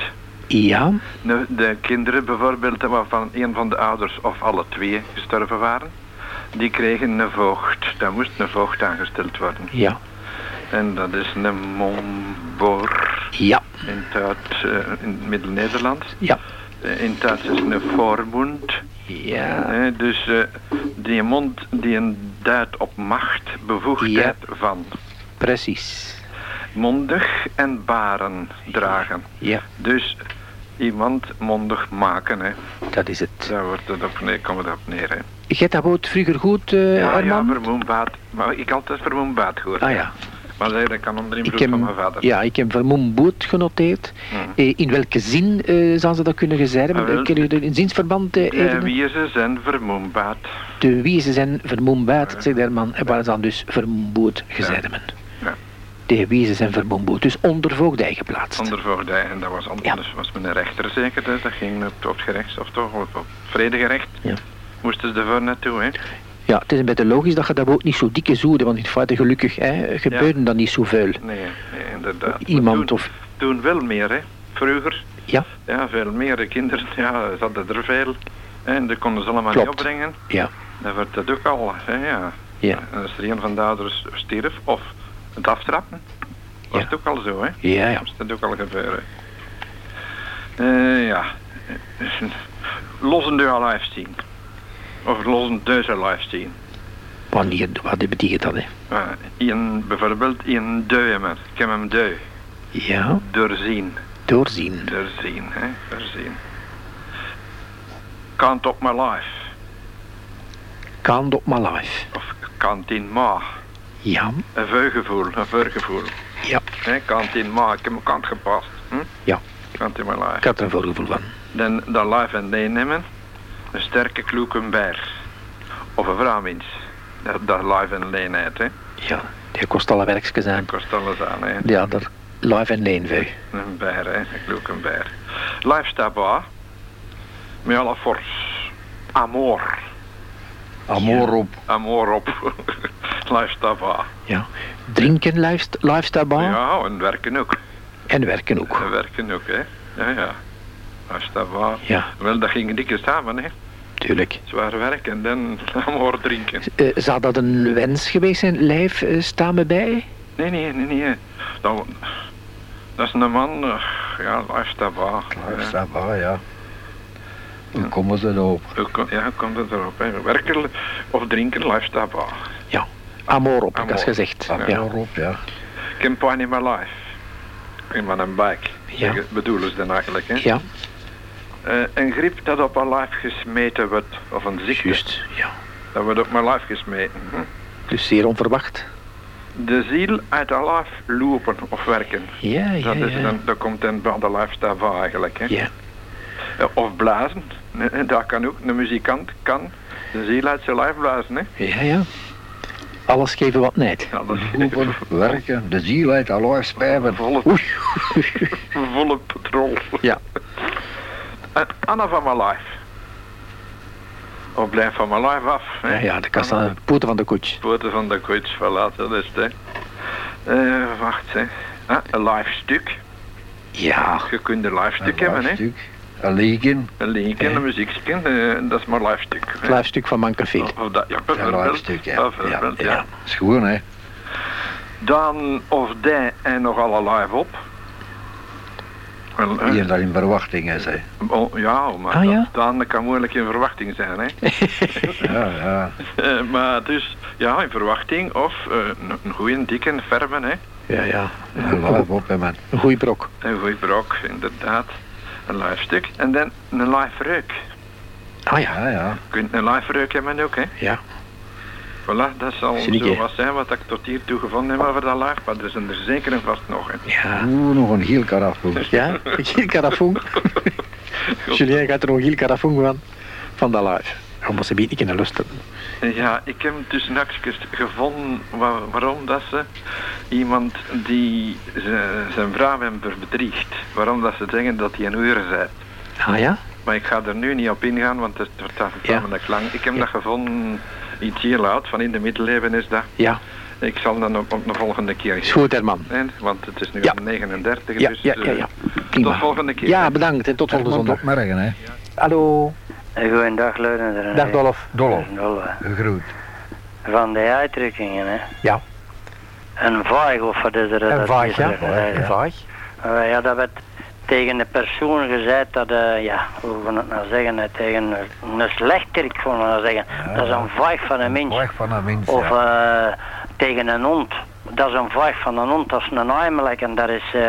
Ja. Nu, de kinderen bijvoorbeeld waarvan een van de ouders of alle twee gestorven waren, die kregen een voogd. Daar moest een voogd aangesteld worden. Ja. En dat is een monbor Ja. in het Duits, eh, in Middel-Nederland. Ja. Eh, In is een voormond. Ja. Eh, dus eh, die mond die een duidt op macht, bevoegdheid van Precies. mondig en baren dragen. Ja, Dus iemand mondig maken, hè. dat is het. Daar wordt het op neer, komt het op neer, hè. Je hebt dat woord vroeger goed, eh Ja, ja, Herman? vermoembaat. Maar ik had altijd vermoembaat gehoord. Ah ja. Maar dat dat kan onder invloed heb, van mijn vader. ja, ik heb vermoemboot genoteerd. Hmm. Eh, in welke zin eh zou ze dat kunnen gezegd hebben? Wel, Kun je er in zinsverband eh, De even... wiezen zijn vermoembaat. De wiezen zijn vermoembaat, zegt Herman. En waar ze dan dus vermoemboot gezegd hebben. Ja. De wiezen zijn vermoemboot, dus onder voogdij geplaatst. Onder voogdij. En dat was, an- Ja. dus was mijn rechter zeker. Dat ging op, het gerechtshof toch? Of op het vredegerecht. Ja. Moesten ze ervoor naartoe, hè. Ja, het is een beetje logisch dat je dat woord niet zo dikke zoede, want in feite gelukkig hè, gebeurde dat niet zoveel. Nee, nee inderdaad. Iemand toen, of... Wel meer, hè. Vroeger. Ja, Ja, veel meer. De kinderen, ja, ze hadden er veel. En dat konden ze allemaal Klopt. niet opbrengen. ja, Dan wordt dat ook al, hè, ja. ja, En als er een van de ouders stierf of het aftrappen, was Ja. het ook al zo, hè. ja, ja. Dat ook al gebeuren. Eh, ja. Lossen deur live zien. Of lossen live zien. Wanneer, wat betekent dat, hè? Uh, een, bijvoorbeeld een deumer. Ik heb hem deu. Ja, Doorzien. doorzien. Doorzien, hè. Doorzien. Kant op mijn life. Kant op my life. Of kant in ma. Ja, Een veugevoel, een veugevoel. ja, Hè, kant in ma. Ik heb mijn kant gepast. Hm? Ja. Kant in mijn life. ik had er een voorgevoel van. Dan dat live en nemen. Een sterke kloeke beer. Of een vrouwmens. Dat, dat live en leenheid, hè. Ja, die kost alle werkjes aan. Dat kost alles aan, hè. Ja, er live en leenveu. Een beer, hè. Een kloeke beer. Live staat. Met alle fors. Amor. Amor op. Amor op. live staat. Ja. Drinken, bar Ja, en werken ook. en werken ook. En werken ook, hè. Ja, ja. Live bij. Ja, Wel, dat ging dikke samen, hè. Tuurlijk. Zwaar werken en dan amor drinken. Eh, zou dat een wens geweest zijn? Lijf eh, staan me bij? Nee, nee, nee, nee. Dat, dat is een man, eh, ja, lifestyle bar. Ja, ja. ja. Hoe komen ze erop? Ja, hoe komt het erop? Hè? Werken of drinken, lifestyle bar. Amor op, Amor. als gezegd. Ja. Ja. Amor op, ja. Ik heb pijn in mijn life. In mijn buik. Ja. Bedoelen ze dan eigenlijk, hè? Ja, Eh, een griep dat op mijn lijf gesmeten wordt, of een ziekte, juist. Ja. dat wordt op mijn lijf gesmeten. Hm? Dus zeer onverwacht. De ziel uit haar lijf lopen of werken. Ja, ja, Dat, is ja. dan, dat komt dan bij de lifestyle van eigenlijk. Hè? Ja, Eh, Of blazen. Dat kan ook. Een muzikant kan de ziel uit zijn lijf blazen. Hè? Ja, ja. Alles geven wat niet. Is Roepen, werken, de ziel uit de lijf spijven. volle, volle patrol. Ja. Anna van mijn lijf. Of blijf van mijn lijf af. hè. Ja, ja, de kast aan de poten van de koets. Poten van de koets verlaten, dat is het. hè. Eh, wacht, hè. Ah, een live stuk. Ja. Je kunt een live stuk hebben, hè. stuk. Een leken. Een linkje, Ja. een muziekje, eh, dat is maar live stuk. Het lijfstuk van Mancafé. Of, of dat, ja, Een live stuk, ja. Ja, Bijvoorbeeld, ja. ja. is gewoon, hè. Dan of die en nog alle live op. Wel, hè. Die in verwachting is, hè. Oh, ja, maar Ah, ja? dat- dan kan moeilijk in verwachting zijn, hè. Ja, ja. Eh, maar dus, ja, in verwachting of eh, een, goede, dikke, ferme, hè. Ja, ja. Een live op, hè, man. Een goeie brok. Een goeie brok, inderdaad. Een live stuk. En dan een live reuk. Ah ja. Ja, ja. Je kunt een live reuk hebben ook, hè. Ja. Voilà, dat zal zo wat zijn wat ik tot hiertoe gevonden heb over dat live. Maar er zijn er zeker en vast nog, hè. Ja. Oeh, nog een heel karafel. Ja, Giel Carafong. Julien gaat er nog Giel Carafong van. Van dat live. Omdat ze een beetje kunnen lusten. Ja, ik heb dus nakjes gevonden wa- waarom dat ze iemand die ze- zijn vrouw hebben bedriegt, waarom dat ze zeggen dat hij een uur zei. Ah ja? Maar ik ga er nu niet op ingaan, want het wordt dan Ja. lang. Ik heb Ja. dat gevonden iets heel oud, van in de middeleeuwen is dat. Ja. Ik zal dan op, op de volgende keer Is goed, Herman. Hè, want het is nu Ja. 39, Ja, dus ja, ja, eh, ja. tot Prima. volgende keer. Ja, bedankt en tot volgende Herman zondag. opmerken, hè. Hallo. Goeiedag, Leunender. Dag Dolf. Dolf. Dolf. Gegroet. Van de uitdrukkingen, hè. Ja. Een vaag, of wat is er? Een vaag, ja. Een vaag. Eh, ja, dat werd tegen de persoon gezegd dat, eh, ja, hoe gaan we het nou zeggen, eh, tegen een, een we nou zeggen. dat is een vaag van een mens. Van een mens, Of ja. eh, tegen een hond. Dat is een vaag van een hond, dat is een heimelijk en dat is eh,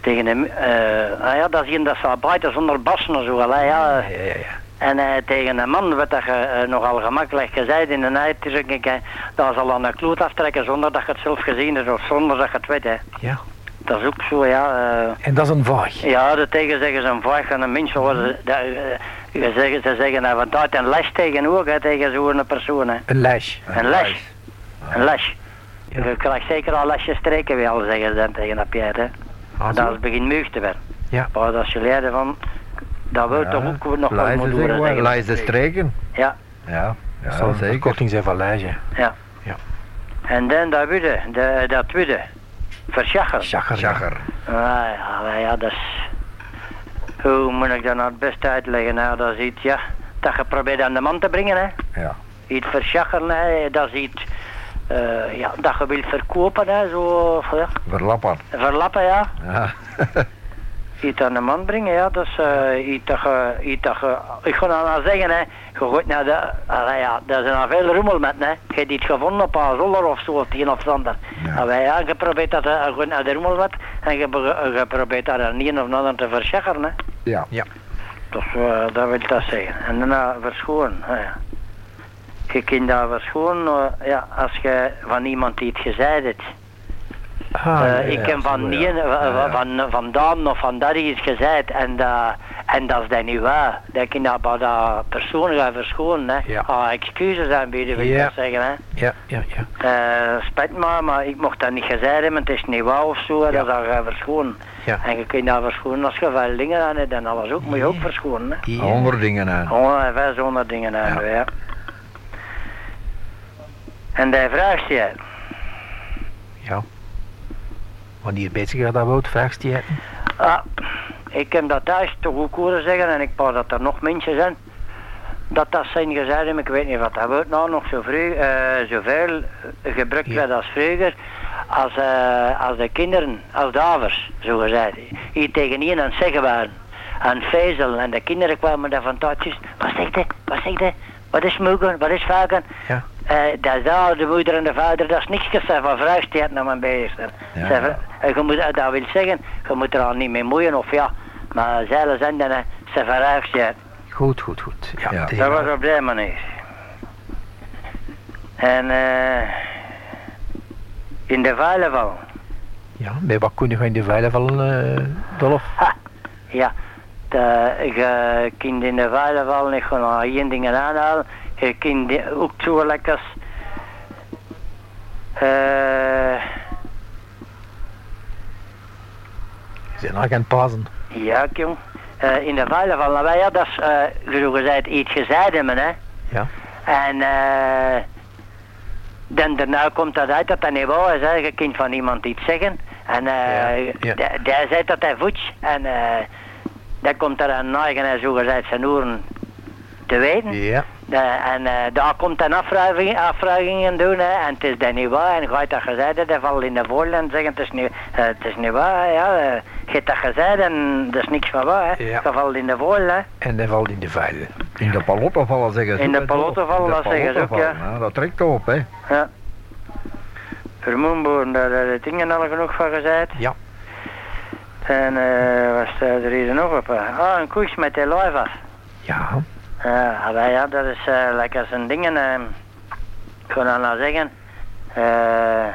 tegen een... eh ah ja, dat is dat staat buiten zonder bassen of zo. ja. Ja, ja, ja. En tegen een man werd dat eh, nogal gemakkelijk gezegd in de uitdrukking. eh, Dat zal aan een kloot aftrekken zonder dat je het zelf gezien hebt of zonder dat je het weet. Hè. Ja. Dat is ook zo, ja. eh. En dat is een vaag. ja, de tegen zeggen ze een vaag van een mens. Hoor. Ze, dat, eh, ze zeggen, ze zeggen dat een les tegen ook, hè, tegen zo'n persoon. Hè. Een lijst. Een les. Een les. Ja. Je krijgt zeker al lesjes streken, wil zeggen ze dan tegen dat Piet. Hè. Ah, dat is begin muug te werden. Ja. Maar als je leerde van, dat wil toch ook nog wel moeten worden. zeggen. Lijst streken. Ja. Ja, Dat ja zal een zeker. verkorting zijn van lijstje. Ja. Ja. En dan dat witte, de, dat witte, verschacher. Schagger. Schagger. Ah, ja, ja, dat is... Hoe moet ik dat nou het beste uitleggen? Nou, dat is iets, ja, dat je probeert aan de man te brengen, hè. Ja. Iets verschacheren, hè. Dat is iets, eh, ja, dat je wilt verkopen, hè. Zo, ja, Verlappen. verlappen, ja. Ja. Iets aan de man brengen, ja, dat is eh, iets dat je, iets dat je, ik ga nou nou zeggen, hè, je gooit naar de, allee, ja, er zijn al veel rommel met, hè. Je hebt iets gevonden op een zolder of zo, of het een of ander. Ja. Ja. ja, je probeert dat, eh, je gooit naar de rommel met, en je, je probeert dat aan een of ander te verschacheren, hè. Ja. Ja. Dus uh, dat wil dat zeggen. En daarna verschonen, hè, ja. Je kunt dat verschonen, eh, ja, als je van iemand die het gezegd hebt. Ah, Eh, ja, ik heb van ja. van, van Daan of van dat iets gezegd en, dat en dat is dan niet waar. Dan kun je dat bij dat persoon gaan verschonen. Hè. Ja. Ah, excuses aanbieden wil ik Ja. dat zeggen. Hè. Ja, ja, ja. Eh, spijt me, maar ik mocht dat niet gezegd hebben, het is niet waar of zo, dat zal gaan verschonen. Ja. En je kunt dat verschonen als je veel dingen aan hebt en alles ook, moet je ook verschonen. Hè. Ja. Honderd dingen aan. Oh, en veel zonder dingen aan, Ja. ja. En die vraagt je. Wanneer bezig gaat dat woud, vraagst je? Ah, ik heb dat thuis toch ook horen zeggen en ik pas dat er nog mensen zijn. Dat dat zijn gezegd ik weet niet wat dat wordt nou nog zo vroeg, eh, zoveel gebruikt Ja. werd als vroeger. Als, eh, als de kinderen, als davers, zo gezegd, hier tegen iemand aan het zeggen waren. Aan vezel en de kinderen kwamen daar van touwtjes. Wat zegt hij? Wat zegt hij? Wat is mogen? Wat is vaken? Ja. Eh, dat is daar, de moeder en de vader, dat is niks gezegd van vrouwstijd naar mijn bezig. Ja. En je moet, eh, dat wil zeggen, je moet er al niet mee moeien of ja. Maar zij zijn dan, eh, ze verhuisd Goed, goed, goed. Ja, Dat was op die manier. En eh in de vuileval, Ja, bij wat kun je in de veilen vallen, eh Dolf? ha, ja, De, je kunt in de Weileval niet gewoon één dingen aanhalen. Je kunt die- ook zo lekkers. Eh, Zijn nog geen pazen. ja, jong. Eh, in de Weileval, nou, ja, dat is, eh zo gezegd, iets gezegd hebben, hè. Ja. En eh dan daarna komt dat uit dat dat niet waar is. Hè. Je kunt van iemand iets zeggen. En eh ja. zegt dat hij voet. En eh dan komt er een eigen en zo gezegd zijn oren te weten. Ja. De- en eh, daar komt afvraagingen, afvragingen doen. Hè. En het is dan niet waar. En gaat dat gezegd, dat valt in de vol en zeggen het is niet, eh, het is niet waar. Ja, je hebt dat gezegd en dat is niks van waar. Hè. Ja. Dat valt in de. Hè. En hij valt in de vuile. In de palottenvallen zeggen ze. In de De dat zeggen ze ook, ja. hè, Dat trekt op, hè. Ja. Vermoenboeren, daar hebben de dingen al genoeg van gezegd. Ja. En eh wat staat er hier nog op? Ah, een koers met de live af. Ja. Ja, ah, ja, dat is eh, lekker zijn dingen. eh ik ga dan nou zeggen. eh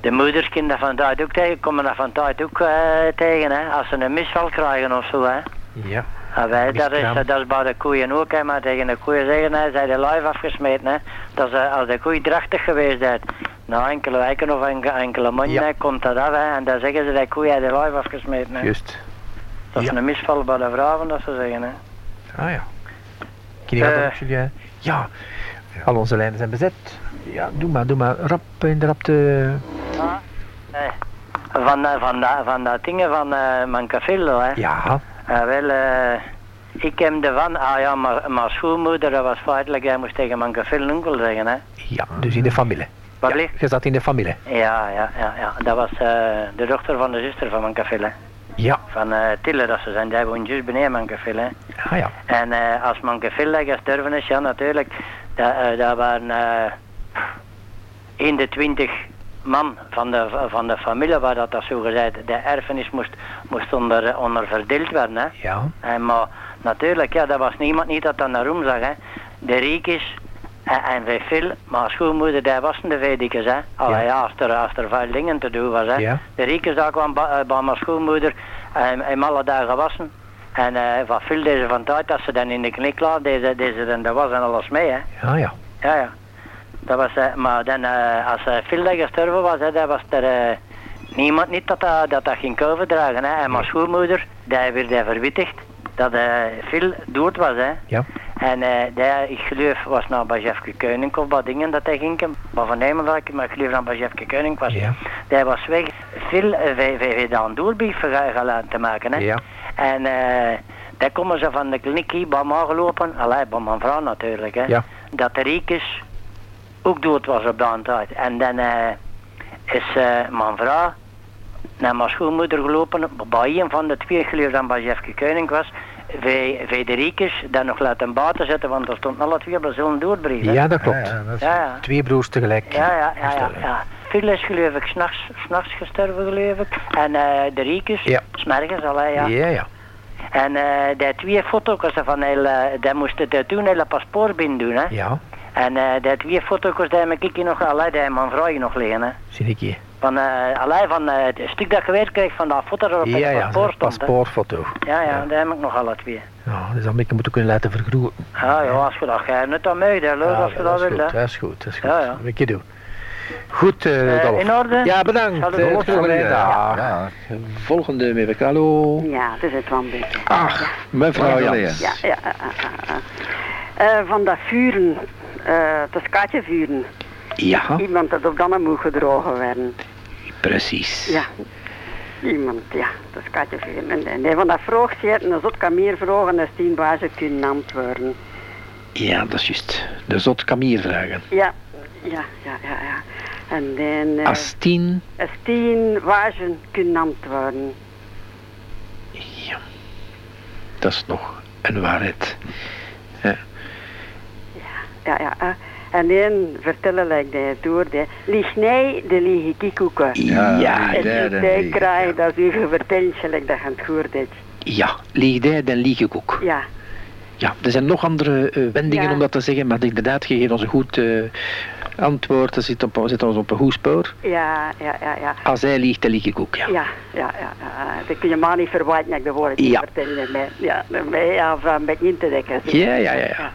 de moeders kunnen dat van tijd ook tegen, komen dat van tijd ook eh, tegen, hè, als ze een misval krijgen of zo, hè. Ja. Ah, wij, dat, is, dat is bij de koeien ook, hè, maar tegen de koeien zeggen, hè, zij de live afgesmeten, hè. Dat is, eh, als de koei drachtig geweest is, na enkele weken of enkele, Ja. hè, komt dat af, hè, en dan zeggen ze, de koei heeft de live afgesmeten, hè. Juist. Dat is ja. een misval bij de vrouwen, dat ze zeggen, hè. Ah ja. Dat Eh. Julien? Ja. Al onze lijnen zijn bezet. Ja, doe maar, doe maar. Rap in de rapte. Eh, van, eh, van, dat, van dat dingen van uh, Mancafillo, hè. Ja. Ah, wel, eh, ik heb de van, ah ja, maar mijn schoonmoeder, dat was feitelijk, hij moest tegen Mancafillo onkel zeggen, hè. Ja, dus in de familie. Wat ja, ligt? je zat in de familie. Ja, ja, ja, ja. Dat was eh, de dochter van de zuster van Mancafillo. Ja. Van eh Tille, dat ze zijn. Die woont juist beneden Mancafillo, hè. Ah ja. En eh, als Mancafillo gestorven is, ja, natuurlijk, dat, eh, dat waren in de twintig man van de, van de familie, waar dat, dat zo gezegd, de erfenis moest, moest onder, onder verdeeld werden, hè. Ja. En, maar natuurlijk, ja, dat was niemand niet dat dat naar om zag, hè. De riekjes en, en veel, veel, maar schoonmoeder, die was de vedikes, hè. Allee, ja. als, er, als er veel dingen te doen was, hè. Ja. De riekjes, daar kwam eh, bij mijn schoonmoeder en, en alle dagen wassen. En eh wat veel deze van tijd, als ze dan in de knik laat, deze, deze dan de was en alles mee, hè. Ah ja. Ja, ja. Dat was, eh, maar dan, als uh, Phil dat gestorven was, hè, dat was er niemand niet dat dat, dat, dat ging overdragen. Hè. En mijn schoonmoeder, die werd verwittigd dat Phil dood was. Hè. Ja. En eh die, ik geloof, was bij Jeffke Keuning of wat dingen dat hij ging. Maar van Nijmegen, maar ik geloof dat bij Jeffke Keuning was. Ja. Was weg. Heeft dan doorbief gaan laten maken. Hè. Ja. En eh daar komen ze van de kliniek hier bij mij gelopen. Allee, bij mijn vrouw natuurlijk. Hè. Ja. Dat de Riekes ook dood was op dat tijd. En dan eh, is mijn vrouw naar mijn schoonmoeder gelopen. Bij een van de twee geloof dat bij Jeffke Keuning was. Wij, wij de Riekes dan nog laten buiten zetten, want er stond alle twee doorbrief. hè. Ja, dat klopt. Ja, ja, dat ja, ja. Twee broers tegelijk. Ja, ja, ja, ja. Phil is geloof ik s'nachts, s'nachts gestorven geloof ik. En eh, de Riekes, Ja. s'mergens al, hè, ja. Ja, ja. En eh die twee foto's van heel, eh, die moesten de toen hele paspoort binnen doen, hè. Ja. En eh die twee foto's die heb ik hier nog, allee, die mijn vrouw hier nog liggen, hè. Zie ik hier. Van, eh allee, van eh, het stuk dat je weer kreeg van dat foto dat op Ja, het ja. paspoort stond, hè. Paspoortfoto. Ja, ja, die heb ik nog alle twee. Ja, dus dat moeten kunnen laten vergroten. Ja, ja, als je dat gaat, net aan mij, hè, Loos, als je dat dat is wil, goed, hè. dat is goed, dat is goed. Ja, ja. Je doen. Goed, Dolf. in orde? Ja, bedankt. Doen? rijden. Ja. Dag. Ja. Volgende Hallo. Ja, het is het Wambeke. Ach, mevrouw Jans. Ja, ja. ah, ah, ah. Eh, van dat vuren, eh het skatjevuren. Ja, Iemand dat op dan moet gedrogen werden. Precies. Ja. Iemand, ja, dat skatjevuren. En, en die van dat vroeg en dat kan meer vragen dan tien bazen kunnen antwoorden. Ja, dat is juist. De zot kamier vragen. Ja, ja, ja, ja, ja. En dan, eh, Als tien. als tien wazen kunnen antwoorden. Ja. Dat is nog een waarheid. Ja. Ja, ja. eh. En dan vertellen ik die door, de lieg nee, de lieg ik koeken. Ja, ja, En die krijg dat u vertelt, gelijk dat je het jij, dan lieg ik ook. Ja, Ja, er zijn nog andere eh, wendingen Ja. om dat te zeggen, maar inderdaad, je geeft ons een goed eh, antwoord. Dat zit, op, zit ons op een goed spoor. Ja, ja, ja, ja. Als hij liegt, dan lieg ik ook, ja. Ja, ja, ja, ja. Dat kun je maar niet verwachten dat ik de woorden Ja. vertellen. Met, ja, met ja, van een beetje in te dekken. zo. Ja, ja, ja,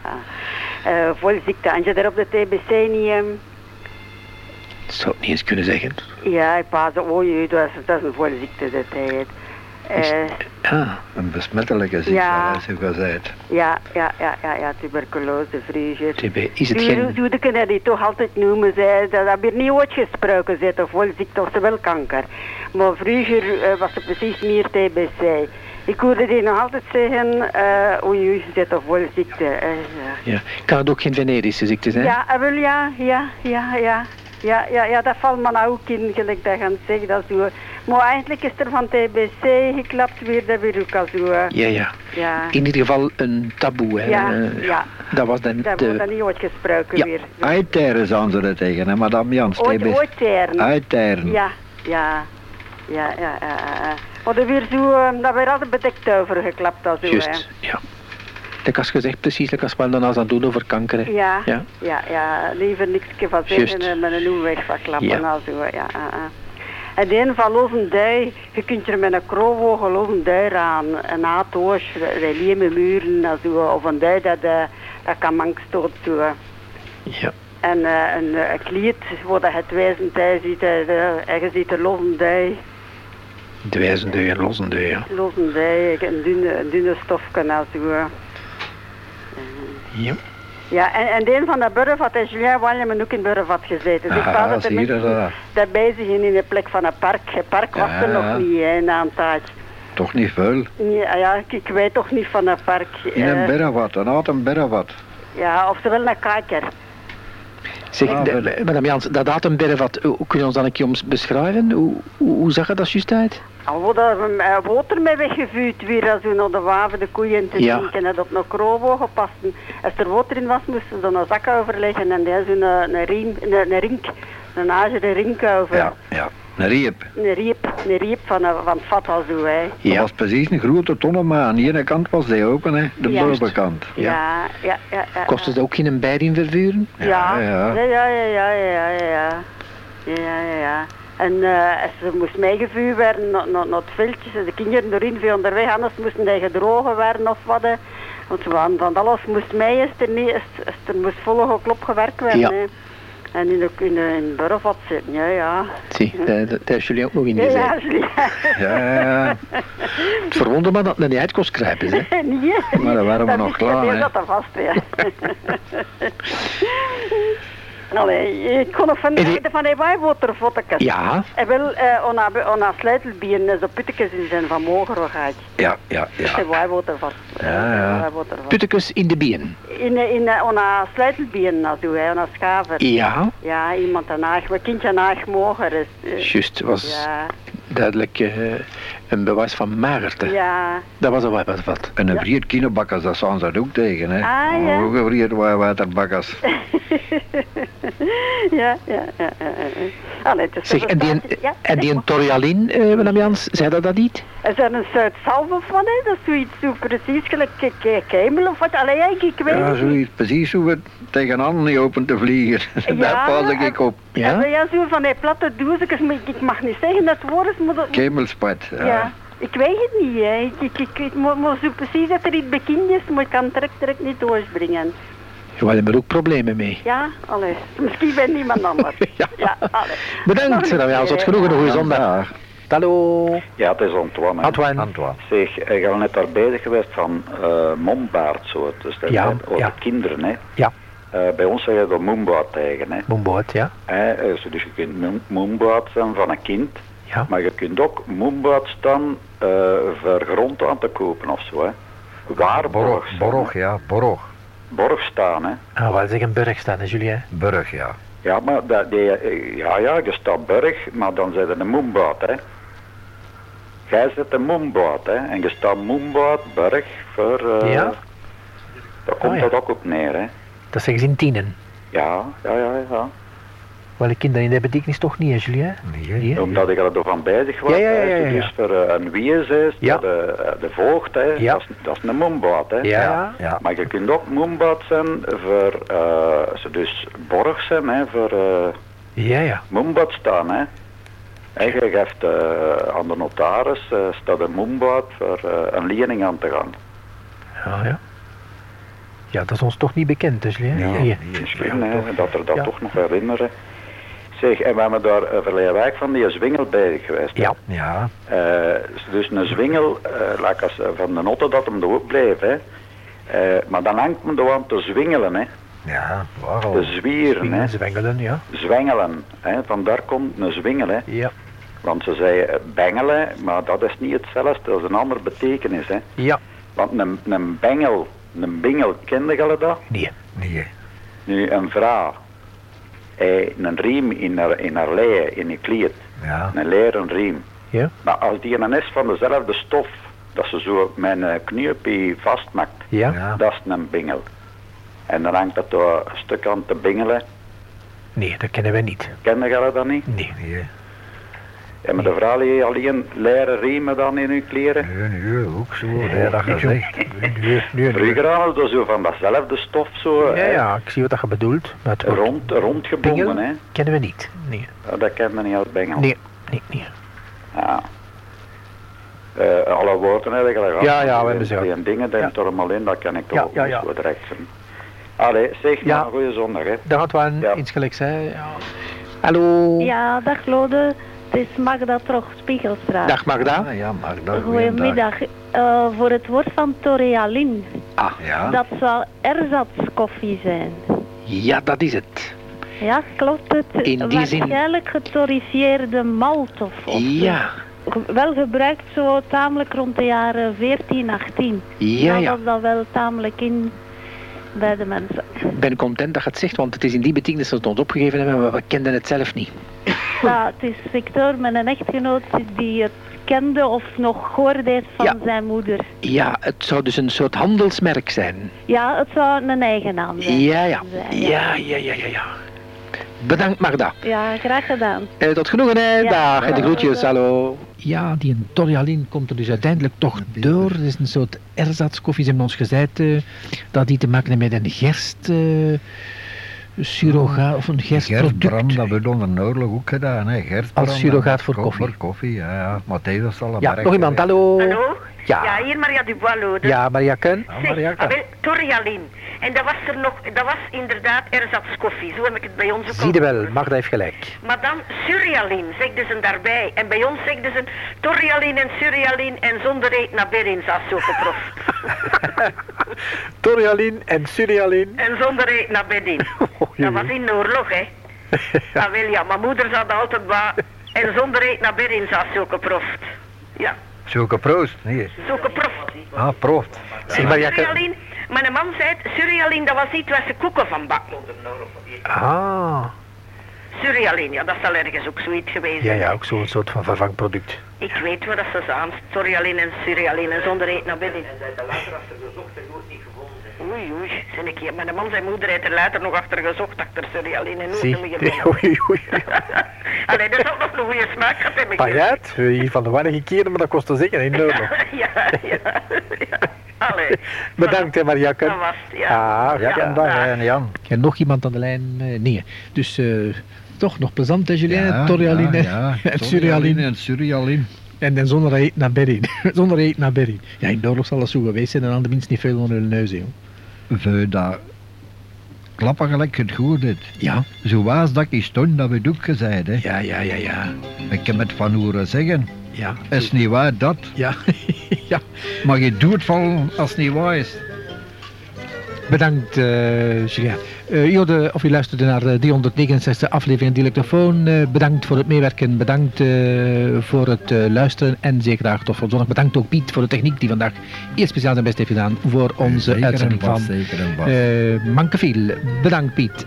ja. Eh, volziekte, als je daar op de TBC niet... ehm, Dat zou ik niet eens kunnen zeggen. ja, pas, oh jee, dat is, dat is een volziekte dat hij heeft. Eh, Ah, Een besmettelijke ziekte, Ja. zoals je zei. ja, ja, ja, ja, ja, tuberculose, vriezer. TB, is het geen... Zo de kunnen die toch altijd noemen, zij, dat heb je niet gesproken, zit of volziekte of ze wel kanker. Maar vroeger eh, was het precies meer TBC. Ik hoorde die nog altijd zeggen, eh oei, oei, zit of volziekte. eh, ja. Ja. Kan het ook geen venerische ziekte zijn? Ja, eh, wel ja, ja, ja, ja. Ja, ja, ja, dat valt me nou ook in, gelijk dat gaan zeggen. Dat zo. Maar eigenlijk is er van TBC geklapt weer, dat weer ook al zo. Ja, ja. ja. In ieder geval een taboe, hè. Ja, Eh, ja. Dat was dan Dat wordt dan niet ooit gesproken Ja. weer. Uitteren zijn ze er tegen, hè, madame Jans. Ooit, TBC. ooit teren. Uitteren. Ja, ja. Ja, ja, ja. ja. Maar er weer zo, eh, dat werd altijd bedekt over geklapt al zo, hè. Juist, ja. Dat had gezegd, precies, like als we dan als aan doen over kanker, hè. Ja, Ja. ja, ja, liever niks van zeggen en met een nieuw weg van klappen Ja. al zo, ja. ja, ja. En de een van je kunt er met een kroonwogen loze dui aan, een haatoos, reliëme muren en zo, of een dui dat, eh, dat kan mankstoot zo. Ja. En eh, een, eh, een kliet, waar dat het wijzend tij ziet, eh, de- en je ziet de loze dui, De wijzendeu en lossendeu, ja. loze dui, een dunne, dunne stofje al zo. Ja. Ja, en, en de een van de Burvat en Julien Walleman ook in Burvat gezeten. Dus ik Aha, wou dat de zie je mensen dat? daar bezig zijn in de plek van een park. Het park was er nog niet, hè, na een tijd. Toch niet veel. Ja, ja, ik, ik weet toch niet van een park. In een eh, berrevat, een oud een berrevat. ja, of ze wel een kijker. Zeg, Ah, de- wel. de- madame Jans, dat datumberf, wat, hoe kun je ons dan een keer beschrijven? Hoe, hoe, hoe zag het dat juist uit? Al wordt er water mee weggevuurd weer als we naar de waven de koeien te Ja. drinken en dat op een kroonwo gepast. Als er water in was, moesten ze er een zak overleggen en daar zo'n een, een, riem, een, een rink, een ijzeren rink over. Ja, ja. Een riep. Een riep, een riep van, een- van het vat al zo, hè. Dat was precies een grote tonnen, maar aan de ene kant was die open, hè. de Ja. bovenkant. Ja, ja, ja. ja, Kostte het ook geen bijding vervuren? Ja, Ja, ja, ja. ja, ja, ja, ja, ja, ja. Ja, ja, ja. En eh, als er moest meegevuurd werden naar, naar, naar het veldje, de kinderen erin veel onderweg, anders moesten die gedrogen werden of wat. hè. Want van, van alles moest mee, is er, niet, is, is er moest volle geklop gewerkt werden. Ja. hè. En in de, in de, in Burvat zitten, ja, ja. Zie, daar, is jullie ook nog in gezeten. ja, Ja, ja, ja. Het verwondert me dat het niet uit kon kruipen, hè. Nee, Maar dan waren we nog is- klaar, Die hè. zat er vast, ja. Allee, ik kon nog van, die- van die wijwaterfoto's. Ja, En wel, eh, ona, ona sluitelbien, eh, zo puttekes in zijn van mogerigheid. Ja, ja, Dat ja. wijwater vast. eh, Ja, ja. puttekes in de bien. In, eh, in uh, ona sluitelbien, nou doe hè, ona schaver. Ja, Ja, iemand een aag, mijn kindje een aag moger is. eh, juist, was Ja, duidelijk eh, een bewijs van magerte. ja. Dat was een wat wat. En een vriend kinderbakkers, dat staan ze ook tegen, hè. Ah, ja. Ook een vriend waterbakkers. ja, ja, ja, ja. Allee, het is Zeg, en die, een ja, en die. Torialin, eh madame Jans, zei dat dat niet? Er zijn een soort salve van, hè? dat is zoiets zo precies gelijk ke- ke- kemel of wat. Allee, ik, ik weet Ja, zoiets. Precies hoe we tegenaan niet open te vliegen. Daar pas ik en- op. Ja? en Ja, zo van die platte doezekjes, maar ik, mag niet zeggen dat het woord is, maar dat, ja. Ik weet het niet, hè. Ik, ik, ik, ik moet, moet zo precies dat er iets bekend is, maar ik kan het direct, niet doorbrengen. Je had er ook problemen mee. Ja, allee. Misschien ben niemand anders. Ja. ja allee. Bedankt, Jans, tot genoegen, een goede zondag. Ja. Hallo, Ja, het is Antoine. hè. Antoine. Antoine. Zeg, ik ben net daar bezig geweest van eh mombaardsoort. Dus dat Ja, zijn over ja. kinderen, hè. Ja, Eh, bij ons zeg je er mombaard tegen, hè. Boomboot, ja. Hè, eh, zo, Dus je kunt mombaard zijn van een kind, Ja. maar je kunt ook mombaard staan eh voor grond aan te kopen of zo, hè. Waarborg. Borg, staan, borg, ja. Borg. Borg staan, hè. Ah, wel zeggen Burg staan, hè, Julien? Burg, ja. Ja, maar dat, die, eh, ja, ja, je staat berg, maar dan zit er een moembaat, hè. Jij zit een moembaat, hè. En je staat moembaat, berg, voor... eh, Ja? Daar komt Ah, ja. dat ook op neer, hè. Dat zeggen ze in tienen. Ja, ja, ja, ja. Wel, ik ken dat in de betekenis toch niet, hè, Julien? Nee, hè? Omdat ik er toch van bezig was. Ja, ja, ja, hè. ja, ja. Dus voor eh, een wies is, Ja. de, de voogd, hè, Ja. dat, is, dat is een moembaat. Hè. Ja. Ja. Maar je kunt ook moembaat zijn voor, eh, ze dus borg zijn, hè, voor eh Ja, ja. moembaat staan. Hè. En je geeft eh, aan de notaris, eh, staat een moembaat voor eh, een lening aan te gaan. Ja, ja. Ja, dat is ons toch niet bekend, dus Julien? Ja, nee, Misschien hè, dat er dat Ja. toch nog herinneren. Zeg, en we hebben daar uh, verleden week van die zwingel bij geweest. hè. Ja. Ja, Eh, dus een zwingel, eh laat ik als, eh, van de notte dat hem er ook bleef. Hè. Eh, maar dan hangt men er aan te zwingelen, hè. ja, waarom? te zwieren, hè. Zwengelen, ja. zwengelen. Hè. Vandaar komt een zwingel. Hè. Ja. Want ze zeiden eh, bengelen, maar dat is niet hetzelfde, dat is een andere betekenis. Hè. Ja. Want een, een bengel, een bingel, kende je dat? Nee. Nee, Nu, een vrouw, eh, een riem in haar, in haar leien, in haar kleed, ja, een leren riem. Ja. Maar als die een is van dezelfde stof, dat ze zo mijn uh, knuipje vastmaakt, Ja. dat is een bingel. En dan hangt dat door een stuk aan te bingelen. Nee, dat kennen wij niet. Kende je dat dan niet? Nee. Nee, En met de vrouw die alleen leren riemen dan in uw kleren? nee, nee, ook zo, nee, dat gezegd. Nee, nee, nee. Vroeger hadden zo van datzelfde stof zo, Ja, ja, ik zie wat dat je bedoelt. Maar het rond, rondgebonden. Hè. kennen we niet. Nee. Ja, dat kende niet als bengel. Nee, nee, nee. Ja. Eh, alle woorden heb ik al gehad. Ja, ja, we hebben ze Die gehad. dingen, die Ja. er allemaal in, dat kan ik toch Ja, ook ja, niet ja. zo direct zijn. Allee, zeg Ja. maar een goede zondag, hè. Daar had wel iets gelijks, hè. Ja. Hallo. Ja, dag Lode. Het is Magda Trog, Spiegelstraat. Dag Magda. Ah, ja, maar dat Goedemiddag. Eh, voor het woord van Torealin. Ah, Ja, Dat zal erzatskoffie zijn. ja, dat is het. Ja, klopt het? In die zin- Waarschijnlijk getorifieerde malt of, of Ja, wel gebruikt zo tamelijk rond de jaren 14, 18. ja, Dan ja. was dat wel tamelijk in bij de mensen. Ik ben content dat je het zegt, want het is in die betekenis dat we het ons opgegeven hebben, maar we kenden het zelf niet. Ja, het is Victor, mijn echtgenoot, die het kende of nog hoorde heeft van Ja. zijn moeder. Ja, het zou dus een soort handelsmerk zijn. Ja, het zou een eigen naam zijn. Ja, ja. Zijn, Ja, ja, ja, ja, ja. Bedankt Magda. Ja, graag gedaan. Eh, tot genoegen, hè. Ja. Dag. En de groetjes, hallo. Ja, die Torialin komt er dus uiteindelijk toch door. Het is een soort erzatskoffie. Ze hebben ons gezegd eh, dat die te maken heeft met een gerst... eh surrogaat of een gerstproduct. Gertbrand, dat we onder de oorlog ook gedaan, hè. Gertbrand. Als surrogaat voor Ko- koffie. Voor koffie, ja, ja. Maar deze zal een Ja, nog iemand, hallo. Hallo? Ja. Ja, hier Maria Dubois Lode. Ja, Maria Ken. Ah, ah, Torialin. En dat was er nog, dat was inderdaad erzatskoffie. Zo heb ik het bij ons ook Zie je wel. Magda heeft gelijk. Maar dan Surrealin, zegden ze daarbij. En bij ons zegden ze Torialin en Surrealin en zonder eet naar Berins als zo geproefd. Torialin en Surialin. en zonder eet naar Bedin. Oh, Dat was in de oorlog, hè. Ja, wel ja, mijn moeder zat altijd bij. En zonder eet naar Berins als zo geproefd. Ja, Zulke proost, nee. zo geproefd. Ah, proost. Zeg maar, mijn man zei het, Surrealin, dat was iets waar ze koeken van bakken. Ah, Surrealin, ja, dat zal ergens ook zoiets geweest ja, zijn. ja, ook zo'n soort van vervangproduct. Ik weet waar dat ze staan. Surrealin en Surrealin en zonder eten naar binnen. Oei, oei, zijn ik hier. Mijn man, zijn moeder heeft er later nog achter gezocht, achter Surrealin en Zie. nooit meer gevonden. Oei, oei. Allee, dat zou nog een goede smaak gehad. Pajuit, hier van de weinige keren, maar dat kostte zeker in euro. ja, ja, ja. Allee. Bedankt, hè, Mariakke. Dat was het, ja. Ah, Ja, ja. dag, hè, Jan. En nog iemand aan de lijn? Eh, nee. Dus eh, toch nog plezant, hè, Julien? Ja, hè? ja. en Surialin. en Surrealin. En dan zonder eten naar Berlin. zonder eten naar Berlin. Ja, in de oorlog zal dat zo geweest zijn en aan de minst niet veel onder hun neus, joh. We dat klappen gelijk het goed dit. Ja. Zo was dat ik stond, dat we ook gezegd, hè. Ja, ja, ja, ja. Ik heb het van horen zeggen. Ja. Is niet waar dat, Ja. ja. maar je doet van als het niet waar is. Bedankt, Julien. Eh, u, hoorde, of u luisterde naar de 369 aflevering Dialectofoon. Eh, bedankt voor het meewerken, bedankt eh, voor het eh, luisteren en zeker graag tot voor zondag. Bedankt ook Piet voor de techniek die vandaag eerst speciaal zijn best heeft gedaan voor onze Zeker uitzending van zeker eh Mankeviel. Bedankt Piet.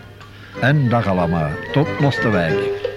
En dag allemaal. Tot Losterwijk.